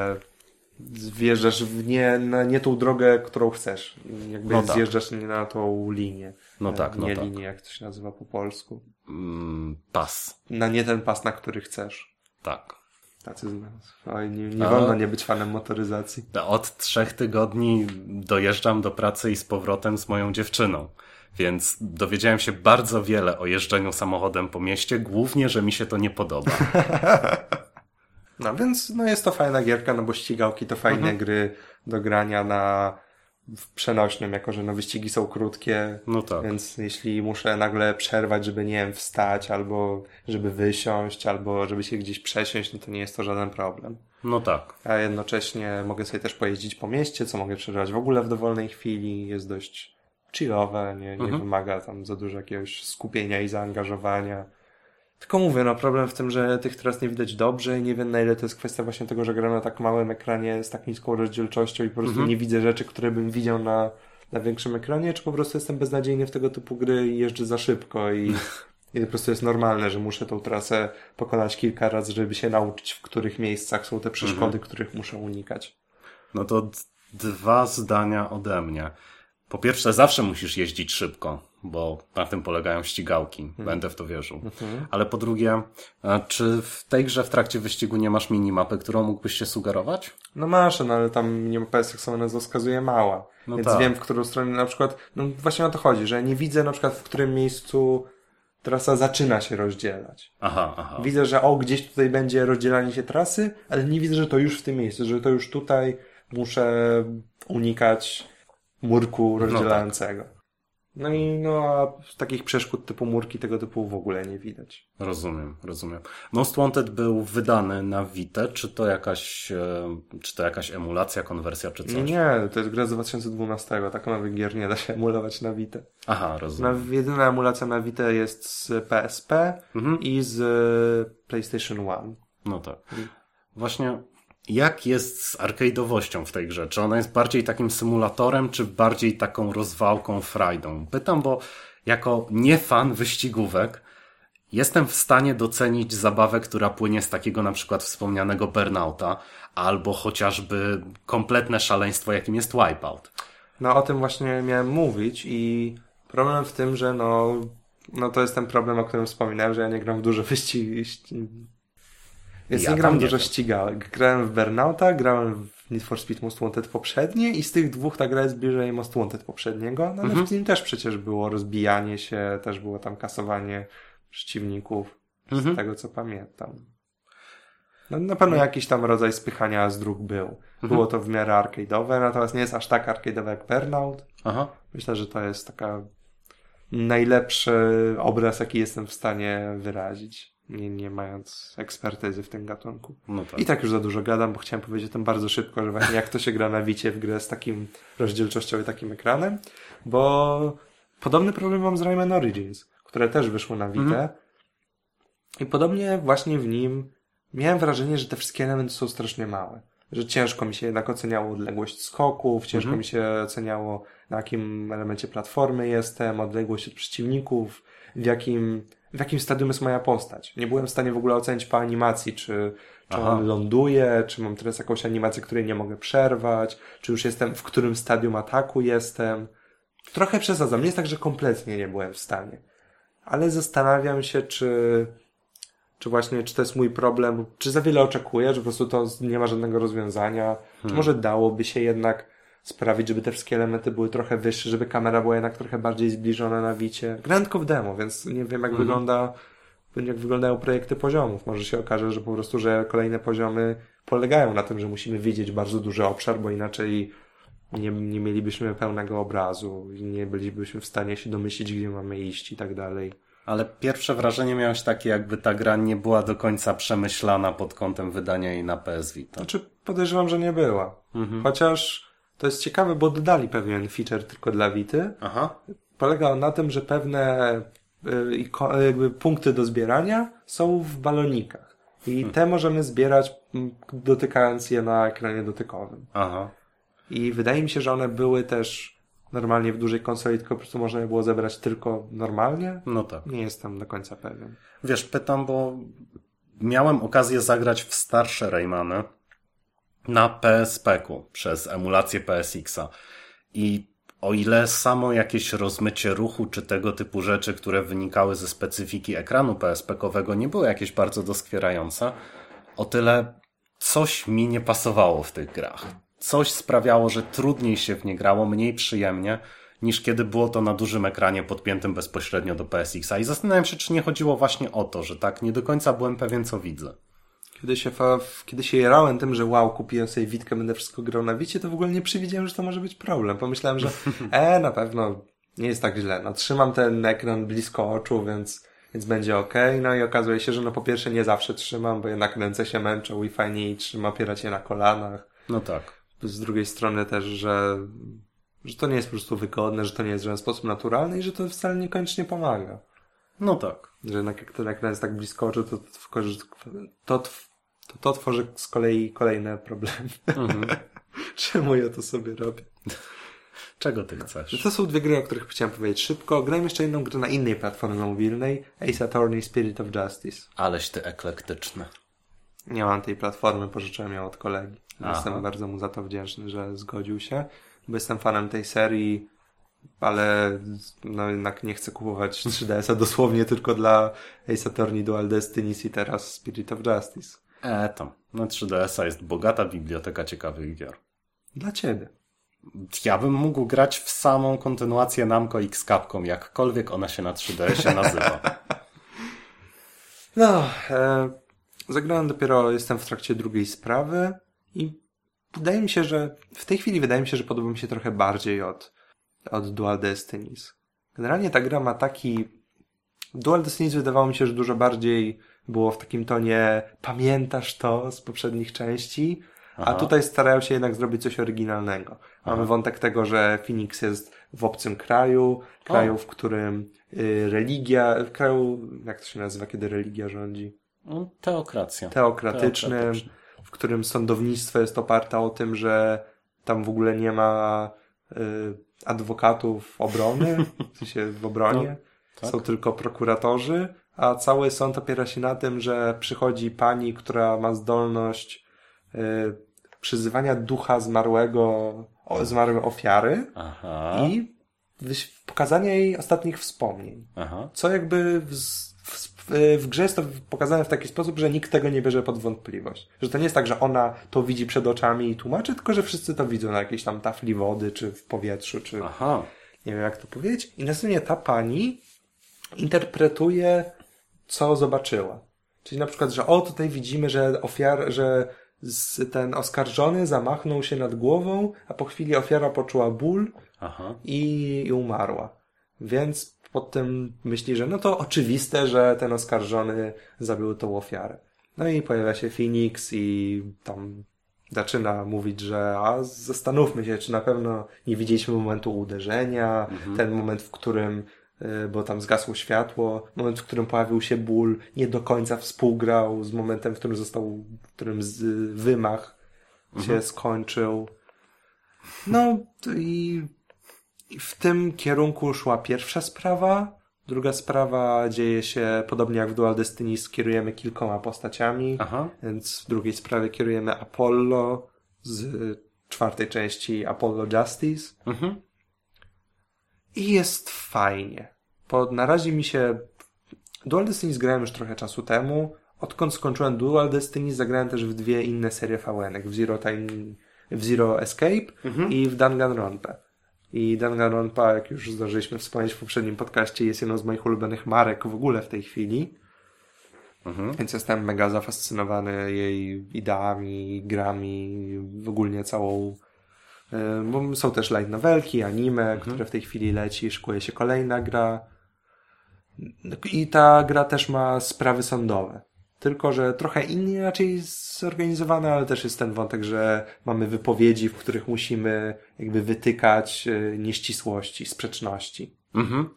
A: wjeżdżasz w nie, na nie tą drogę, którą chcesz. Jakby
B: No tak.
A: zjeżdżasz nie na tą linię.
B: No tak, no
A: nie
B: tak.
A: linię, jak to się nazywa po polsku.
B: mm, pas.
A: Na nie ten pas, na który chcesz.
B: Tak.
A: Tacy z nas. Oj, nie, nie
B: A-
A: wolno nie być fanem motoryzacji.
B: Od trzech tygodni dojeżdżam do pracy i z powrotem z moją dziewczyną. Więc dowiedziałem się bardzo wiele o jeżdżeniu samochodem po mieście, głównie, że mi się to nie podoba.
A: No więc no jest to fajna gierka, no bo ścigałki to fajne
B: Mhm.
A: gry do grania na w przenośnym, jako że no wyścigi są krótkie.
B: No tak.
A: Więc jeśli muszę nagle przerwać, żeby nie wiem, wstać, albo żeby wysiąść, albo żeby się gdzieś przesiąść, no to nie jest to żaden problem.
B: No tak.
A: A jednocześnie mogę sobie też pojeździć po mieście, co mogę przeżywać w ogóle w dowolnej chwili. Jest dość chillowe, nie, nie
B: Mhm.
A: wymaga tam za dużo jakiegoś skupienia i zaangażowania. Tylko mówię, no problem w tym, że tych teraz nie widać dobrze i nie wiem na ile to jest kwestia właśnie tego, że gram na tak małym ekranie z tak niską rozdzielczością i po prostu
B: Mhm.
A: nie widzę rzeczy, które bym widział na, na większym ekranie, czy po prostu jestem beznadziejny w tego typu gry i jeżdżę za szybko i, i po prostu jest normalne, że muszę tą trasę pokonać kilka razy, żeby się nauczyć, w których miejscach są te przeszkody, których muszę unikać.
B: No to dwa zdania ode mnie. Po pierwsze, zawsze musisz jeździć szybko, bo na tym polegają ścigałki. Będę w to wierzył. Ale po drugie, czy w tej grze w trakcie wyścigu nie masz minimapy, którą mógłbyś się sugerować?
A: No masz, no ale tam nie ma jak sama nazwa wskazuje mała.
B: No
A: Więc
B: tak.
A: wiem, w którą stronę na przykład, no właśnie o to chodzi, że nie widzę na przykład w którym miejscu trasa zaczyna się rozdzielać.
B: Aha, aha.
A: Widzę, że o, gdzieś tutaj będzie rozdzielanie się trasy, ale nie widzę, że to już w tym miejscu, że to już tutaj muszę unikać murku rozdzielającego. No i no, a z takich przeszkód typu murki tego typu w ogóle nie widać.
B: Rozumiem, rozumiem. Most Wanted był wydany na Vita, czy to jakaś, e, czy to jakaś emulacja, konwersja, czy coś?
A: Nie, to jest gra z 2012, tak nowych gier nie da się emulować na Vita.
B: Aha,
A: Na,
B: rozumiem.
A: jedyna emulacja na Vita jest z PSP
B: Mhm.
A: i z e, PlayStation One.
B: No tak. Właśnie, jak jest z arcade'owością w tej grze? Czy ona jest bardziej takim symulatorem, czy bardziej taką rozwałką, frajdą? Pytam, bo jako nie fan wyścigówek, jestem w stanie docenić zabawę, która płynie z takiego na przykład wspomnianego Burnouta, albo chociażby kompletne szaleństwo, jakim jest Wipeout.
A: No o tym właśnie miałem mówić i problem w tym, że no, no to jest ten problem, o którym wspominałem, że ja nie gram w duże wyścigi. Więc
B: Ja
A: nie gram dużo ścigałek. Grałem w Burnouta, grałem w Need for Speed Most Wanted poprzednie i z tych dwóch ta gra jest bliżej Most Wanted poprzedniego, no ale
B: Mhm.
A: w tym też przecież było rozbijanie się, też było tam kasowanie przeciwników,
B: Mhm.
A: z tego co pamiętam. No, na pewno jakiś tam rodzaj spychania z dróg był.
B: Mhm.
A: Było to w miarę arcade'owe, natomiast nie jest aż tak arcade'owe jak Burnout.
B: Aha.
A: Myślę, że to jest taka najlepszy obraz, jaki jestem w stanie wyrazić, nie, nie mając ekspertyzy w tym gatunku.
B: No tak.
A: I tak już za dużo gadam, bo chciałem powiedzieć o tym bardzo szybko, że właśnie jak to się gra na Wicie w grę z takim rozdzielczością i takim ekranem, bo podobny problem mam z Rayman Origins, które też wyszło na Witę
B: Mhm.
A: i podobnie właśnie w nim miałem wrażenie, że te wszystkie elementy są strasznie małe. Że ciężko mi się jednak oceniało odległość skoków, ciężko
B: Mhm.
A: mi się oceniało na jakim elemencie platformy jestem, odległość od przeciwników, w jakim, w jakim stadium jest moja postać. Nie byłem w stanie w ogóle ocenić po animacji, czy, czy
B: Aha.
A: on ląduje, czy mam teraz jakąś animację, której nie mogę przerwać, czy już jestem, w którym stadium ataku jestem. Trochę przesadzam. Nie jest tak, że kompletnie nie byłem w stanie. Ale zastanawiam się, czy, czy właśnie, czy to jest mój problem, czy za wiele oczekuję, że po prostu to nie ma żadnego rozwiązania, czy może dałoby się jednak sprawić, żeby te wszystkie elementy były trochę wyższe, żeby kamera była jednak trochę bardziej zbliżona na wicie. Grałem tylko w demo, więc nie wiem jak
B: Mhm.
A: wygląda, jak wyglądają projekty poziomów. Może się okaże, że po prostu, że kolejne poziomy polegają na tym, że musimy widzieć bardzo duży obszar, bo inaczej nie, nie mielibyśmy pełnego obrazu i nie bylibyśmy w stanie się domyślić, gdzie mamy iść i tak dalej.
B: Ale pierwsze wrażenie miałeś takie, jakby ta gra nie była do końca przemyślana pod kątem wydania jej na PS Vita.
A: Znaczy, podejrzewam, że nie była.
B: Mhm.
A: Chociaż to jest ciekawe, bo dodali pewien feature tylko dla Wity.
B: Aha.
A: Polega on na tym, że pewne y, iko- jakby punkty do zbierania są w balonikach. I te możemy zbierać dotykając je na ekranie dotykowym.
B: Aha.
A: I wydaje mi się, że one były też normalnie w dużej konsoli, tylko po prostu można je było zebrać tylko normalnie.
B: No tak.
A: Nie jestem do końca pewien.
B: Wiesz, pytam, bo miałem okazję zagrać w starsze Raymany na PSP-ku przez emulację PSX-a. I o ile samo jakieś rozmycie ruchu czy tego typu rzeczy, które wynikały ze specyfiki ekranu PSP-kowego nie były jakieś bardzo doskwierające, o tyle coś mi nie pasowało w tych grach. Coś sprawiało, że trudniej się w nie grało, mniej przyjemnie, niż kiedy było to na dużym ekranie podpiętym bezpośrednio do PSX-a. I zastanawiam się, czy nie chodziło właśnie o to, że tak nie do końca byłem pewien, co widzę.
A: Kiedy się, fa- kiedy się jarałem tym, że wow, kupiłem sobie Witkę, będę wszystko grał na Wicie, to w ogóle nie przewidziałem, że to może być problem. Pomyślałem, że e, na pewno nie jest tak źle. No, trzymam ten ekran blisko oczu, więc, więc będzie ok. No i okazuje się, że no po pierwsze nie zawsze trzymam, bo jednak ręce się męczą i fajniej trzyma opierać je na kolanach.
B: No tak.
A: Z drugiej strony też, że, że to nie jest po prostu wygodne, że to nie jest w żaden sposób naturalny i że to wcale niekoniecznie pomaga.
B: No tak.
A: Że jednak jak ten ekran jest tak blisko oczu, to, to, to, to, to tworzy z kolei kolejne problemy. Czemu ja to sobie robię?
B: Czego ty chcesz?
A: To są dwie gry, o których chciałem powiedzieć szybko. Grałem jeszcze jedną grę na innej platformie mobilnej. Ace Attorney Spirit of Justice.
B: Aleś ty eklektyczny.
A: Nie mam tej platformy, pożyczyłem ją od kolegi.
B: Aha.
A: Jestem bardzo mu za to wdzięczny, że zgodził się, bo jestem fanem tej serii, ale no jednak nie chcę kupować 3DS-a dosłownie tylko dla Ace Attorney Dual Destinies i teraz Spirit of Justice.
B: E, tam. Na 3DS-a jest bogata biblioteka ciekawych gier.
A: Dla ciebie.
B: Ja bym mógł grać w samą kontynuację Namco X Capcom, jakkolwiek ona się na 3DS-ie nazywa.
A: No, e, zagrałem dopiero, jestem w trakcie drugiej sprawy i wydaje mi się, że w tej chwili wydaje mi się, że podoba mi się trochę bardziej od, od Dual Destinies. Generalnie ta gra ma taki... Dual Destinies wydawało mi się, że dużo bardziej było w takim tonie pamiętasz to z poprzednich części, a
B: Aha.
A: tutaj starają się jednak zrobić coś oryginalnego. Mamy wątek tego, że Phoenix jest w obcym kraju, kraju,
B: O.
A: w którym y, religia, w kraju, jak to się nazywa, kiedy religia rządzi?
B: No, teokracja.
A: Teokratycznym,
B: Teokratyczny.
A: w którym sądownictwo jest oparte o tym, że tam w ogóle nie ma y, adwokatów obrony, w sensie w obronie,
B: tak.
A: są tylko prokuratorzy, a cały sąd opiera się na tym, że przychodzi pani, która ma zdolność y, przyzywania ducha zmarłego, o, zmarłej ofiary
B: Aha.
A: i pokazania jej ostatnich wspomnień.
B: Aha.
A: Co jakby w, w, w grze jest to pokazane w taki sposób, że nikt tego nie bierze pod wątpliwość. Że to nie jest tak, że ona to widzi przed oczami i tłumaczy, tylko że wszyscy to widzą na jakiejś tam tafli wody, czy w powietrzu, czy
B: Aha.
A: nie wiem jak to powiedzieć. I następnie ta pani interpretuje, co zobaczyła. Czyli na przykład, że o, tutaj widzimy, że ofiar, że ten oskarżony zamachnął się nad głową, a po chwili ofiara poczuła ból
B: Aha.
A: i, i umarła. Więc potem myśli, że no to oczywiste, że ten oskarżony zabił tą ofiarę. No i pojawia się Phoenix i tam zaczyna mówić, że a zastanówmy się, czy na pewno nie widzieliśmy momentu uderzenia, ten moment, w którym bo tam zgasło światło, moment, w którym pojawił się ból, nie do końca współgrał z momentem, w którym został, w którym wymach się skończył. No i i w tym kierunku szła pierwsza sprawa. Druga sprawa dzieje się podobnie jak w Dual Destiny, kierujemy kilkoma postaciami.
B: Aha.
A: Więc w drugiej sprawie kierujemy Apollo z czwartej części Apollo Justice.
B: Mhm.
A: I jest fajnie. Bo na razie mi się... Dual Destiny zgrałem już trochę czasu temu. Odkąd skończyłem Dual Destiny, zagrałem też w dwie inne serie VN, w Zero Time w Zero Escape i w Danganronpa. I Danganronpa, jak już zdążyliśmy wspomnieć w poprzednim podcaście, jest jedną z moich ulubionych marek w ogóle w tej chwili. Więc jestem mega zafascynowany jej ideami, grami, w ogóle całą. Bo są też light novelki, anime, które w tej chwili leci, szykuje się kolejna gra. I ta gra też ma sprawy sądowe. Tylko, że trochę inaczej zorganizowane, ale też jest ten wątek, że mamy wypowiedzi, w których musimy jakby wytykać e, nieścisłości, sprzeczności.
B: Mhm.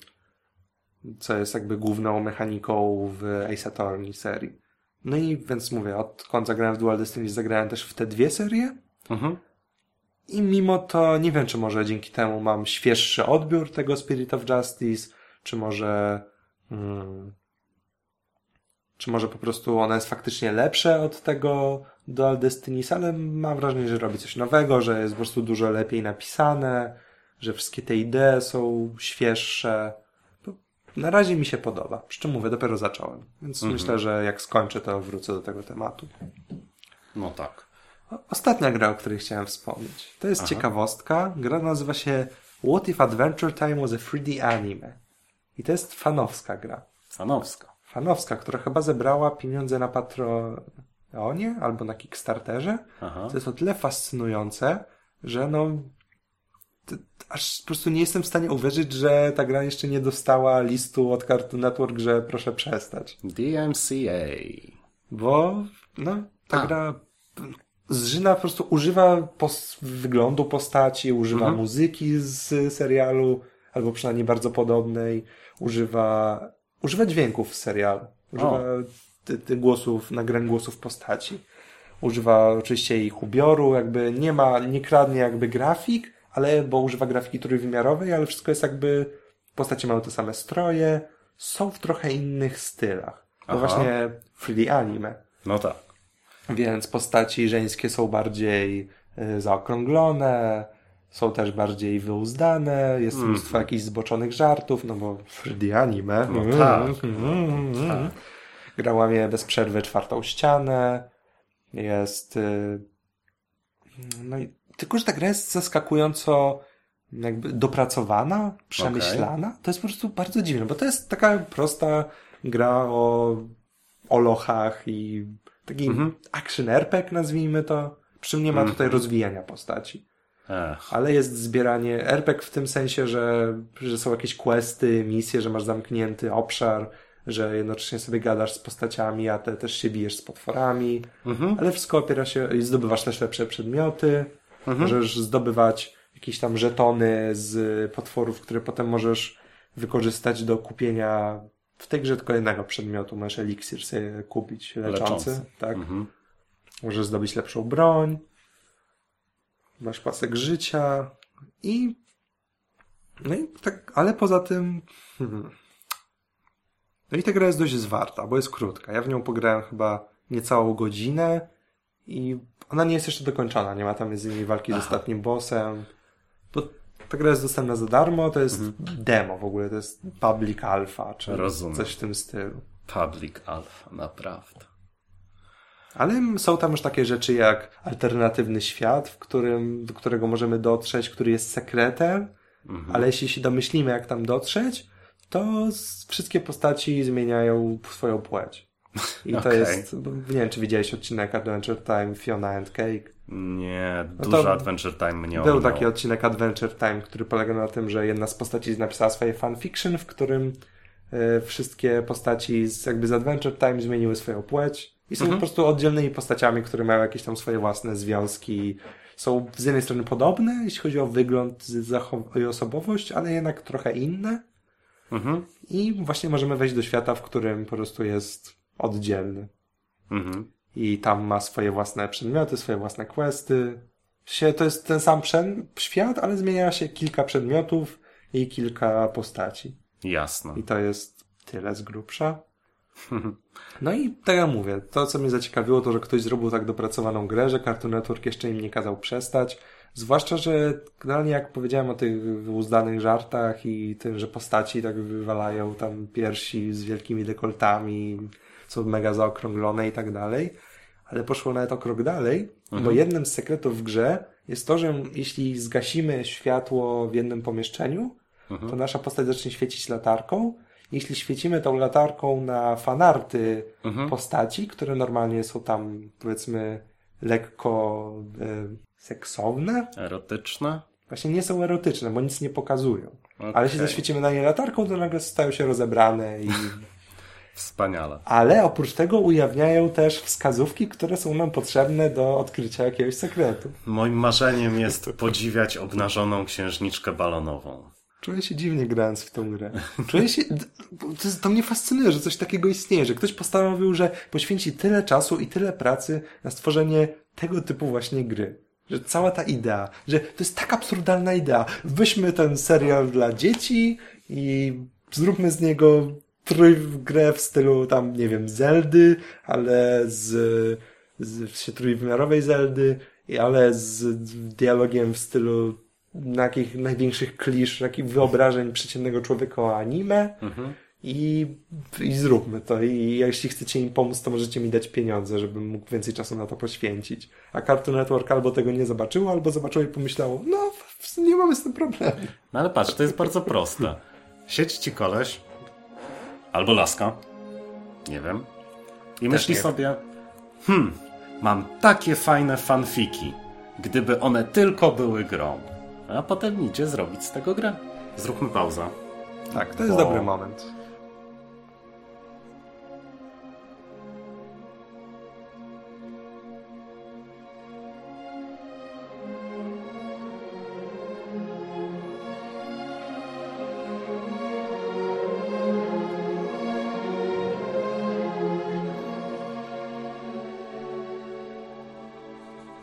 A: Co jest jakby główną mechaniką w Ace Attorney serii. No i więc mówię, odkąd zagrałem w Dual Destiny, zagrałem też w te dwie serie.
B: Mhm.
A: I mimo to nie wiem, czy może dzięki temu mam świeższy odbiór tego Spirit of Justice, czy może. Hmm, czy może po prostu ono jest faktycznie lepsze od tego Dual Destinies, ale mam wrażenie, że robi coś nowego, że jest po prostu dużo lepiej napisane, że wszystkie te idee są świeższe. Na razie mi się podoba. Przy czym mówię, dopiero zacząłem. Więc myślę, że jak skończę, to wrócę do tego tematu.
B: No tak.
A: Ostatnia gra, o której chciałem wspomnieć. To jest ciekawostka. Gra nazywa się What if Adventure Time was a 3D anime? I to jest fanowska gra.
B: Fanowska.
A: Fanowska, która chyba zebrała pieniądze na Patronie albo na Kickstarterze.
B: Aha.
A: To jest o tyle fascynujące, że no aż po prostu nie jestem w stanie uwierzyć, że ta gra jeszcze nie dostała listu od Cartoon Network, że proszę przestać.
B: DMCA.
A: Bo, no, ta
B: A.
A: gra zżyna, po prostu używa pos wyglądu postaci, używa
B: Mhm.
A: muzyki z serialu, albo przynajmniej bardzo podobnej, używa, używa dźwięków z serialu, używa ty, ty głosów, nagrań głosów postaci. Używa oczywiście ich ubioru, jakby nie ma, nie kradnie jakby grafik, ale, bo używa grafiki trójwymiarowej, ale wszystko jest jakby, postacie mają te same stroje, są w trochę innych stylach. Bo
B: Aha.
A: właśnie 3D anime.
B: No tak.
A: Więc postaci żeńskie są bardziej y, zaokrąglone, są też bardziej wyuzdane, jest mnóstwo jakichś zboczonych żartów, no bo 3D anime.
B: No tak.
A: Mm. Gra łamie bez przerwy czwartą ścianę. Jest... y, No i tylko, że ta gra jest zaskakująco jakby dopracowana, przemyślana. To jest po prostu bardzo dziwne, bo to jest taka prosta gra o, o lochach i taki
B: Mhm.
A: action RPG nazwijmy to. Przy czym nie ma tutaj rozwijania postaci.
B: Ech.
A: Ale jest zbieranie RPG w tym sensie, że, że są jakieś questy, misje, że masz zamknięty obszar, że jednocześnie sobie gadasz z postaciami, a te też się bijesz z potworami.
B: Mhm.
A: Ale wszystko opiera się i zdobywasz też lepsze przedmioty.
B: Mhm.
A: Możesz zdobywać jakieś tam żetony z potworów, które potem możesz wykorzystać do kupienia w tej grze tylko jednego przedmiotu. Możesz eliksir sobie kupić leczący.
B: Leczący.
A: Tak.
B: Mhm.
A: Możesz zdobyć lepszą broń. Masz pasek życia i no i tak, ale poza tym hmm. no i ta gra jest dość zwarta, bo jest krótka. Ja w nią pograłem chyba niecałą godzinę i ona nie jest jeszcze dokończona. Nie ma tam między innymi walki z ostatnim bossem. Ta gra jest dostępna za darmo, to jest demo w ogóle, to jest public alpha, czy
B: Rozumiem.
A: coś w tym stylu.
B: Public Alpha, naprawdę.
A: Ale są tam już takie rzeczy jak alternatywny świat, w którym, do którego możemy dotrzeć, który jest sekretem,
B: Mhm.
A: ale jeśli się domyślimy, jak tam dotrzeć, to wszystkie postaci zmieniają swoją płeć. I to
B: Okej.
A: jest, bo nie wiem, czy widziałeś odcinek Adventure Time Fiona and Cake.
B: Nie,
A: No to
B: dużo Adventure Time mnie
A: Był
B: ominęło.
A: taki odcinek Adventure Time, który polega na tym, że jedna z postaci napisała swoje fanfiction, w którym e, wszystkie postaci z, jakby z Adventure Time zmieniły swoją płeć i są po prostu oddzielnymi postaciami, które mają jakieś tam swoje własne związki. Są z jednej strony podobne, jeśli chodzi o wygląd i osobowość, ale jednak trochę inne.
B: Mhm.
A: I właśnie możemy wejść do świata, w którym po prostu jest oddzielny.
B: Mhm.
A: I tam ma swoje własne przedmioty, swoje własne questy. Się, to jest ten sam świat, ale zmienia się kilka przedmiotów i kilka postaci.
B: Jasne.
A: I to jest tyle z grubsza. No i tak jak mówię, to co mnie zaciekawiło, to że ktoś zrobił tak dopracowaną grę, że Cartoon Network jeszcze im nie kazał przestać. Zwłaszcza, że generalnie jak powiedziałem o tych wyuzdanych żartach i tym, że postaci tak wywalają tam piersi z wielkimi dekoltami, są mega zaokrąglone i tak dalej. Ale poszło nawet o krok dalej, bo jednym z sekretów w grze jest to, że jeśli zgasimy światło w jednym pomieszczeniu,
B: Mhm.
A: to nasza postać zacznie świecić latarką. Jeśli świecimy tą latarką na fanarty
B: Mhm.
A: postaci, które normalnie są tam, powiedzmy, lekko e, seksowne,
B: Erotyczne?
A: właśnie nie są erotyczne, bo nic nie pokazują.
B: Okej.
A: Ale jeśli zaświecimy na nie latarką, to nagle stają się rozebrane i...
B: Wspaniale.
A: Ale oprócz tego ujawniają też wskazówki, które są nam potrzebne do odkrycia jakiegoś sekretu.
B: Moim marzeniem jest podziwiać obnażoną księżniczkę balonową.
A: Czuję się dziwnie grając w tą grę. Czuję się... To, to mnie fascynuje, że coś takiego istnieje, że ktoś postanowił, że poświęci tyle czasu i tyle pracy na stworzenie tego typu właśnie gry. Że cała ta idea, że to jest tak absurdalna idea. Weźmy ten serial dla dzieci i zróbmy z niego trójgrę w stylu tam, nie wiem, Zeldy, ale z, z, z trójwymiarowej Zeldy, ale z dialogiem w stylu takich największych klisz, takich wyobrażeń przeciętnego człowieka o anime i, i zróbmy to. I jeśli chcecie im pomóc, to możecie mi dać pieniądze, żebym mógł więcej czasu na to poświęcić. A Cartoon Network albo tego nie zobaczyło, albo zobaczyło i pomyślało, no, w- nie mamy z tym problemu.
B: No ale patrz, to jest bardzo proste. Siedzi ci koleś, albo laska, nie wiem, i myśli
A: nie.
B: sobie, hmm, mam takie fajne fanfiki, gdyby one tylko były grą. A potem idzie zrobić z tego grę. Zróbmy pauzę.
A: Tak, to jest
B: Bo-
A: dobry moment.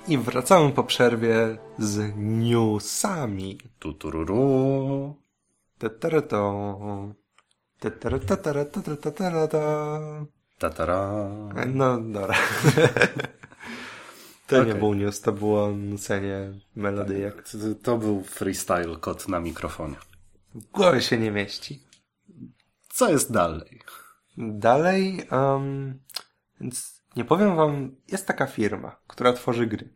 A: I wracamy po przerwie z newsami.
B: Tutururu.
A: Tetereto.
B: Tatara.
A: No, dobra. To nie
B: Okej.
A: był news, to było nucenie melodyjek.
B: To, to był freestyle kot na mikrofonie.
A: W głowie się nie mieści.
B: Co jest dalej?
A: Dalej, um, więc nie powiem wam, jest taka firma, która tworzy gry.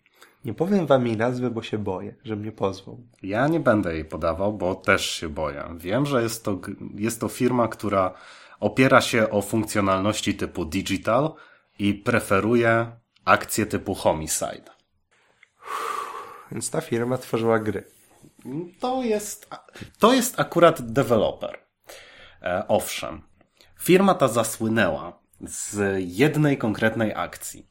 A: Nie powiem wam jej nazwy, bo się boję, że mnie pozwą.
B: Ja nie będę jej podawał, bo też się boję. Wiem, że jest to, jest to firma, która opiera się o funkcjonalności typu digital i preferuje akcje typu homicide.
A: Więc ta firma tworzyła gry.
B: To jest, to jest akurat deweloper. E, owszem. Firma ta zasłynęła z jednej konkretnej akcji.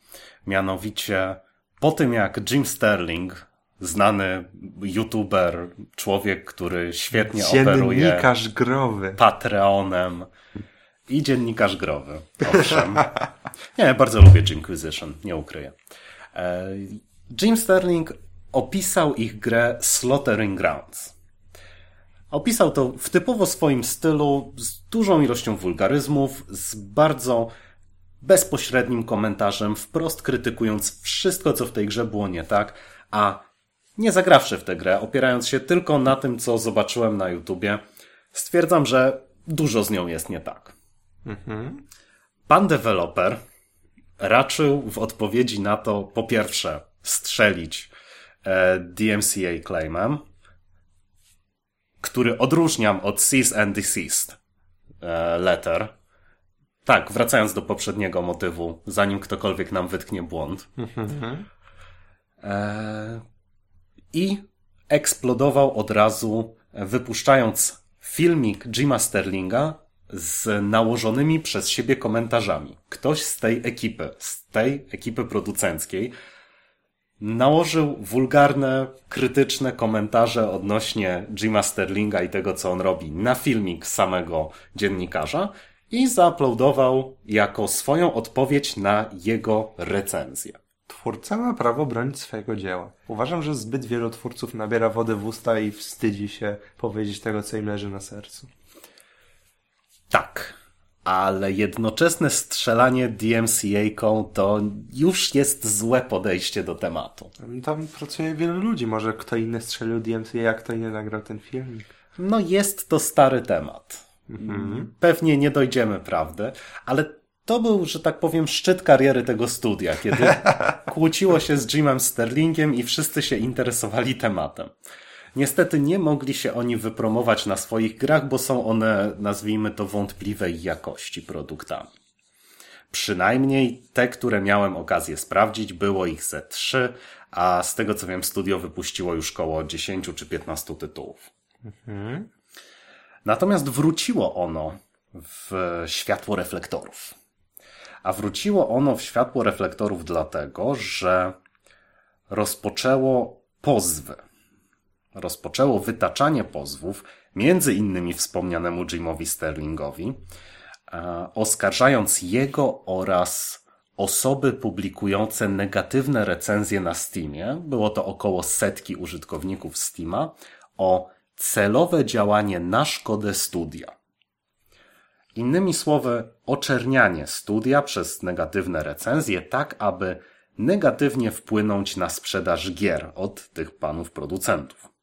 B: Mianowicie po tym jak Jim Sterling, znany youtuber, człowiek, który świetnie operuje
A: Dziennikarz growy.
B: Patreonem i dziennikarz growy. Owszem. Nie, bardzo lubię Jimquisition, nie ukryję. E, Jim Sterling opisał ich grę Slaughtering Grounds. Opisał to w typowo swoim stylu, z dużą ilością wulgaryzmów, z bardzo bezpośrednim komentarzem, wprost krytykując wszystko, co w tej grze było nie tak, a nie zagrawszy w tę grę, opierając się tylko na tym, co zobaczyłem na YouTubie, stwierdzam, że dużo z nią jest nie tak. Pan deweloper raczył w odpowiedzi na to, po pierwsze, strzelić e, DMCA claimem, który odróżniam od cease and desist e, letter. Tak, wracając do poprzedniego motywu, zanim ktokolwiek nam wytknie błąd. E, I eksplodował od razu, wypuszczając filmik Jima Sterlinga z nałożonymi przez siebie komentarzami. Ktoś z tej ekipy, z tej ekipy producenckiej, nałożył wulgarne, krytyczne komentarze odnośnie Jima Sterlinga i tego, co on robi na filmik samego dziennikarza i zauploadował jako swoją odpowiedź na jego recenzję.
A: Twórca ma prawo bronić swojego dzieła. Uważam, że zbyt wielu twórców nabiera wody w usta i wstydzi się powiedzieć tego, co im leży na sercu.
B: Tak, ale jednoczesne strzelanie DMCA-ką to już jest złe podejście do tematu.
A: Tam pracuje wielu ludzi. Może kto inny strzelił DMC, jak kto inny nagrał ten filmik.
B: No jest to stary temat. Pewnie nie dojdziemy prawdy, ale to był, że tak powiem, szczyt kariery tego studia, kiedy kłóciło się z Jimem Sterlingiem i wszyscy się interesowali tematem. Niestety nie mogli się oni wypromować na swoich grach, bo są one, nazwijmy to, wątpliwej jakości produktami. Przynajmniej te, które miałem okazję sprawdzić, było ich ze trzy, a z tego co wiem, studio wypuściło już około 10 czy 15 tytułów. Mhm. Natomiast wróciło ono w światło reflektorów. A wróciło ono w światło reflektorów dlatego, że rozpoczęło pozwy. Rozpoczęło wytaczanie pozwów, między innymi wspomnianemu Jimowi Sterlingowi, e, oskarżając jego oraz osoby publikujące negatywne recenzje na Steamie, było to około setki użytkowników Steama, o celowe działanie na szkodę studia. Innymi słowy, oczernianie studia przez negatywne recenzje, tak aby negatywnie wpłynąć na sprzedaż gier od tych panów producentów.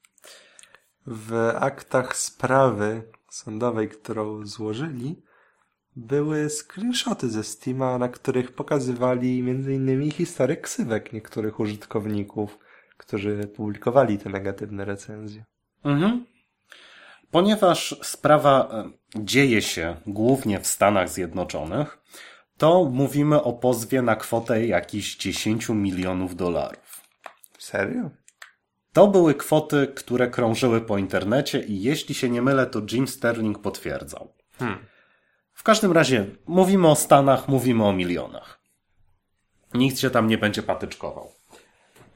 A: W aktach sprawy sądowej, którą złożyli, były screenshoty ze Steama, na których pokazywali m.in. historię ksywek niektórych użytkowników, którzy publikowali te negatywne recenzje. Mhm.
B: Ponieważ sprawa e, dzieje się głównie w Stanach Zjednoczonych, to mówimy o pozwie na kwotę jakichś 10 milionów dolarów.
A: Serio?
B: To były kwoty, które krążyły po internecie i jeśli się nie mylę, to Jim Sterling potwierdzał. Hmm. W każdym razie mówimy o Stanach, mówimy o milionach. Nikt się tam nie będzie patyczkował.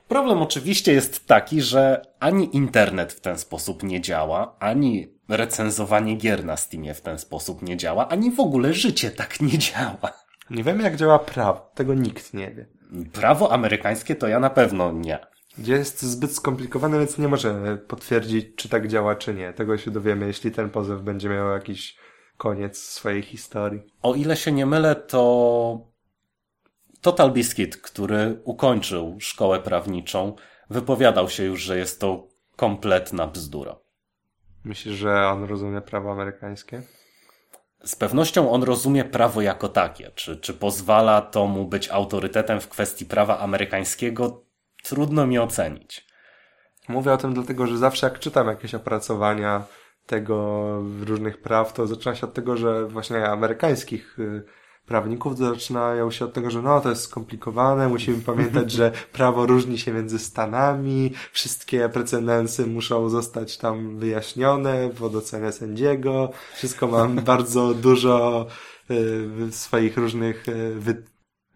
B: Problem oczywiście jest taki, że ani internet w ten sposób nie działa, ani recenzowanie gier na Steamie w ten sposób nie działa, ani w ogóle życie tak nie działa.
A: Nie wiemy jak działa prawo, tego nikt nie wie.
B: Prawo amerykańskie to ja na pewno nie.
A: Gdzie jest zbyt skomplikowane, więc nie możemy potwierdzić, czy tak działa, czy nie. Tego się dowiemy, jeśli ten pozew będzie miał jakiś koniec swojej historii.
B: O ile się nie mylę, to Total Biscuit, który ukończył szkołę prawniczą, wypowiadał się już, że jest to kompletna bzdura.
A: Myślisz, że on rozumie prawo amerykańskie?
B: Z pewnością on rozumie prawo jako takie. Czy, czy pozwala to mu być autorytetem w kwestii prawa amerykańskiego? Trudno mi ocenić.
A: Mówię o tym dlatego, że zawsze jak czytam jakieś opracowania tego różnych praw, to zaczyna się od tego, że właśnie amerykańskich y, prawników zaczynają się od tego, że no to jest skomplikowane, musimy pamiętać, że prawo różni się między stanami, wszystkie precedensy muszą zostać tam wyjaśnione w ocenie sędziego, wszystko ma bardzo dużo y, swoich różnych y, wy,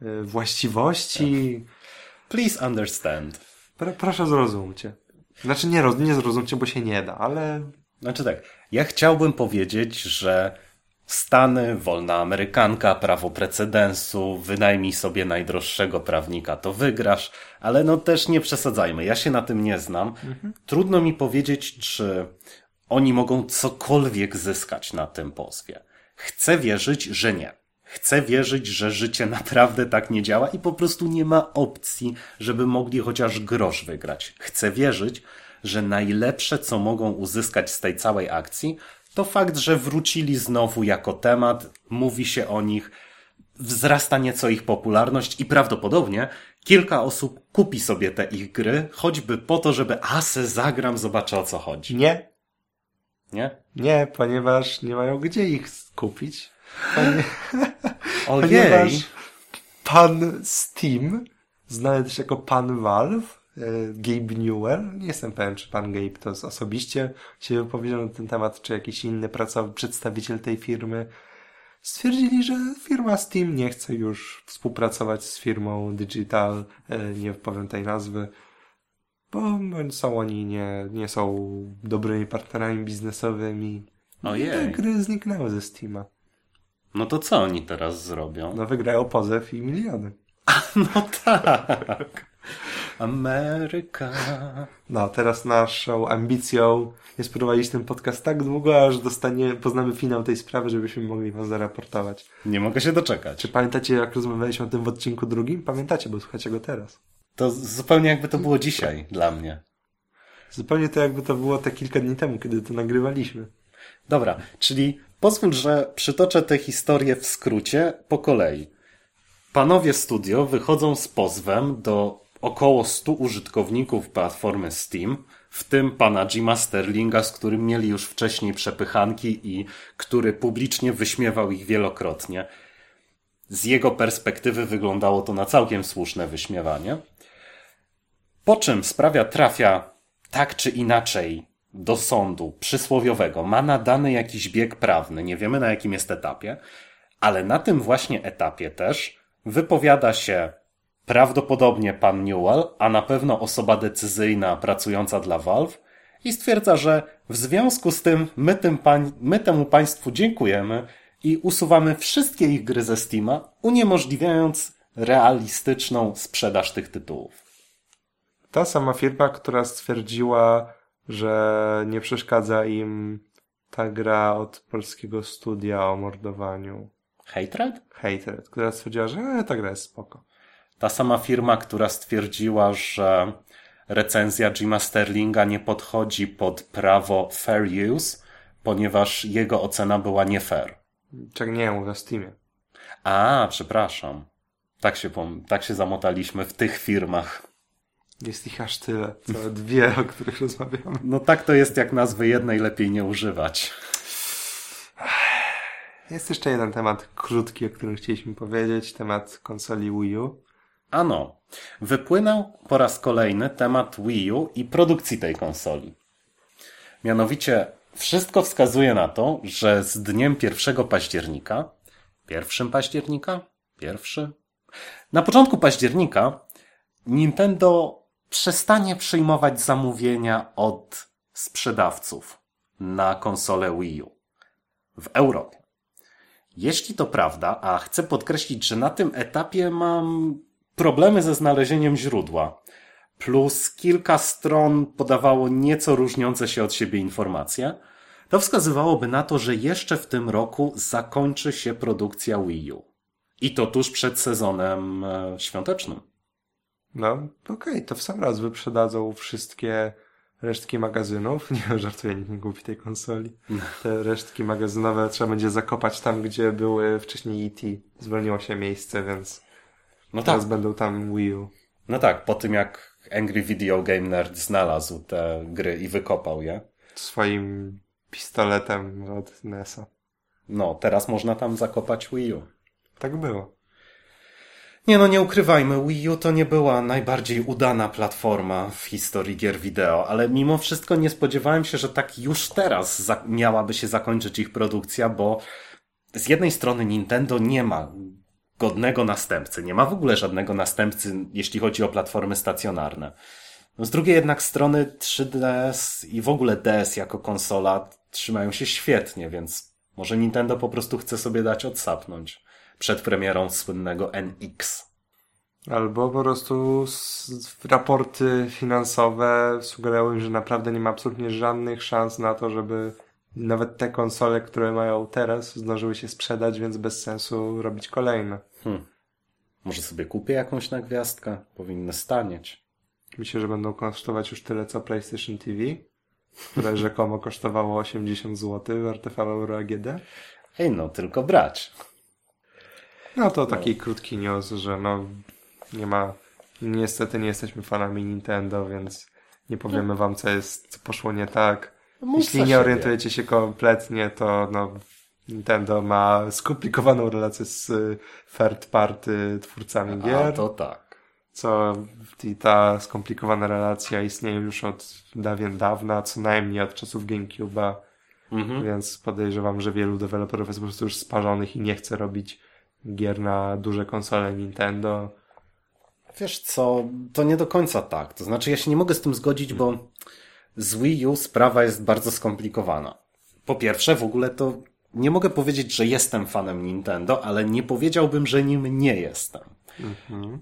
A: y, właściwości.
B: Please understand.
A: Pro, proszę zrozumcie. Znaczy nie, nie zrozumcie, bo się nie da, ale...
B: Znaczy tak, ja chciałbym powiedzieć, że Stany, wolna amerykanka, prawo precedensu, wynajmij sobie najdroższego prawnika, to wygrasz, ale no też nie przesadzajmy, ja się na tym nie znam. Mhm. Trudno mi powiedzieć, czy oni mogą cokolwiek zyskać na tym pozwie. Chcę wierzyć, że nie. Chcę wierzyć, że życie naprawdę tak nie działa i po prostu nie ma opcji, żeby mogli chociaż grosz wygrać. Chcę wierzyć, że najlepsze, co mogą uzyskać z tej całej akcji, to fakt, że wrócili znowu jako temat, mówi się o nich, wzrasta nieco ich popularność i prawdopodobnie kilka osób kupi sobie te ich gry, choćby po to, żeby a se zagram, zobaczę o co chodzi.
A: Nie.
B: Nie?
A: Nie, ponieważ nie mają gdzie ich kupić. Ponie...
B: Ojej. Ponieważ
A: pan Steam, znany też jako pan Valve, E, Gabe Newell. Nie jestem pewien, czy pan Gabe to osobiście się wypowiedział na ten temat, czy jakiś inny pracownik, przedstawiciel tej firmy. Stwierdzili, że firma Steam nie chce już współpracować z firmą Digital, e, nie powiem tej nazwy, bo są oni nie, nie są dobrymi partnerami biznesowymi.
B: Ojej.
A: Te gry zniknęły ze Steama.
B: No to co oni teraz zrobią?
A: No wygrają pozew i miliony.
B: no tak. Ameryka.
A: No, teraz naszą ambicją jest prowadzić ten podcast tak długo, aż dostanie, poznamy finał tej sprawy, żebyśmy mogli was zaraportować.
B: Nie mogę się doczekać.
A: Czy pamiętacie, jak rozmawialiśmy o tym w odcinku drugim? Pamiętacie, bo słuchacie go teraz.
B: To zupełnie jakby to było dzisiaj dla mnie.
A: Zupełnie to jakby to było te kilka dni temu, kiedy to nagrywaliśmy.
B: Dobra, czyli pozwól, że przytoczę tę historię w skrócie po kolei. Panowie studio wychodzą z pozwem do około 100 użytkowników platformy Steam, w tym pana Jima Sterlinga, z którym mieli już wcześniej przepychanki i który publicznie wyśmiewał ich wielokrotnie. Z jego perspektywy wyglądało to na całkiem słuszne wyśmiewanie. Po czym sprawia trafia tak czy inaczej do sądu przysłowiowego, ma nadany jakiś bieg prawny, nie wiemy na jakim jest etapie, ale na tym właśnie etapie też wypowiada się prawdopodobnie pan Newell, a na pewno osoba decyzyjna pracująca dla Valve i stwierdza, że w związku z tym my, tym pań, my temu państwu dziękujemy i usuwamy wszystkie ich gry ze Steama, uniemożliwiając realistyczną sprzedaż tych tytułów.
A: Ta sama firma, która stwierdziła, że nie przeszkadza im ta gra od polskiego studia o mordowaniu.
B: Hatred?
A: Hatred, która stwierdziła, że e, ta gra jest spoko.
B: Ta sama firma, która stwierdziła, że recenzja Jima Sterlinga nie podchodzi pod prawo fair use, ponieważ jego ocena była nie fair.
A: Czek nie, mówię o Steamie.
B: A, przepraszam. Tak się, tak się zamotaliśmy w tych firmach.
A: Jest ich aż tyle, co dwie, o których rozmawiamy.
B: No tak to jest, jak nazwy jednej lepiej nie używać.
A: Jest jeszcze jeden temat krótki, o którym chcieliśmy powiedzieć, temat konsoli Wii U.
B: Ano, wypłynął po raz kolejny temat Wii U i produkcji tej konsoli. Mianowicie, wszystko wskazuje na to, że z dniem 1 października, 1 października? Pierwszy? Na początku października Nintendo przestanie przyjmować zamówienia od sprzedawców na konsolę Wii U w Europie. Jeśli to prawda, a chcę podkreślić, że na tym etapie mam problemy ze znalezieniem źródła, plus kilka stron podawało nieco różniące się od siebie informacje, to wskazywałoby na to, że jeszcze w tym roku zakończy się produkcja Wii U. I to tuż przed sezonem e, świątecznym.
A: No, okej, okay, to w sam raz wyprzedadzą wszystkie resztki magazynów. Nie, żartuję, nikt nie kupi tej konsoli. Te resztki magazynowe trzeba będzie zakopać tam, gdzie były wcześniej E.T. Zwolniło się miejsce, więc no teraz tak. będą tam Wii U.
B: No tak, po tym jak Angry Video Game Nerd znalazł te gry i wykopał je.
A: Swoim pistoletem od NES-a.
B: No, teraz można tam zakopać Wii U.
A: Tak było.
B: Nie no, nie ukrywajmy, Wii U to nie była najbardziej udana platforma w historii gier wideo, ale mimo wszystko nie spodziewałem się, że tak już teraz miałaby się zakończyć ich produkcja, bo z jednej strony Nintendo nie ma godnego następcy, nie ma w ogóle żadnego następcy, jeśli chodzi o platformy stacjonarne. Z drugiej jednak strony 3DS i w ogóle DS jako konsola trzymają się świetnie, więc może Nintendo po prostu chce sobie dać odsapnąć przed premierą słynnego NX.
A: Albo po prostu raporty finansowe sugerują, że naprawdę nie ma absolutnie żadnych szans na to, żeby nawet te konsole, które mają teraz, zdążyły się sprzedać, więc bez sensu robić kolejne. Hmm.
B: Może sobie kupię jakąś nagwiazdkę? Powinny stanieć.
A: Myślę, że będą kosztować już tyle co PlayStation TV, które rzekomo kosztowało 80 zł w RTV Euro AGD.
B: Hej, no, tylko brać.
A: No to taki no. krótki news, że no nie ma, niestety nie jesteśmy fanami Nintendo, więc nie powiemy no. wam co jest, co poszło nie tak. No Jeśli nie orientujecie się kompletnie, to no Nintendo ma skomplikowaną relację z y, third party twórcami gier. A,
B: to tak.
A: Co i ta skomplikowana relacja istnieje już od dawien dawna, co najmniej od czasów GameCube'a. Mhm. Więc podejrzewam, że wielu deweloperów jest po prostu już sparzonych i nie chce robić gier na duże konsole Nintendo.
B: Wiesz co, to nie do końca tak. To znaczy ja się nie mogę z tym zgodzić, bo z Wii U sprawa jest bardzo skomplikowana. Po pierwsze, w ogóle to nie mogę powiedzieć, że jestem fanem Nintendo, ale nie powiedziałbym, że nim nie jestem. Mhm.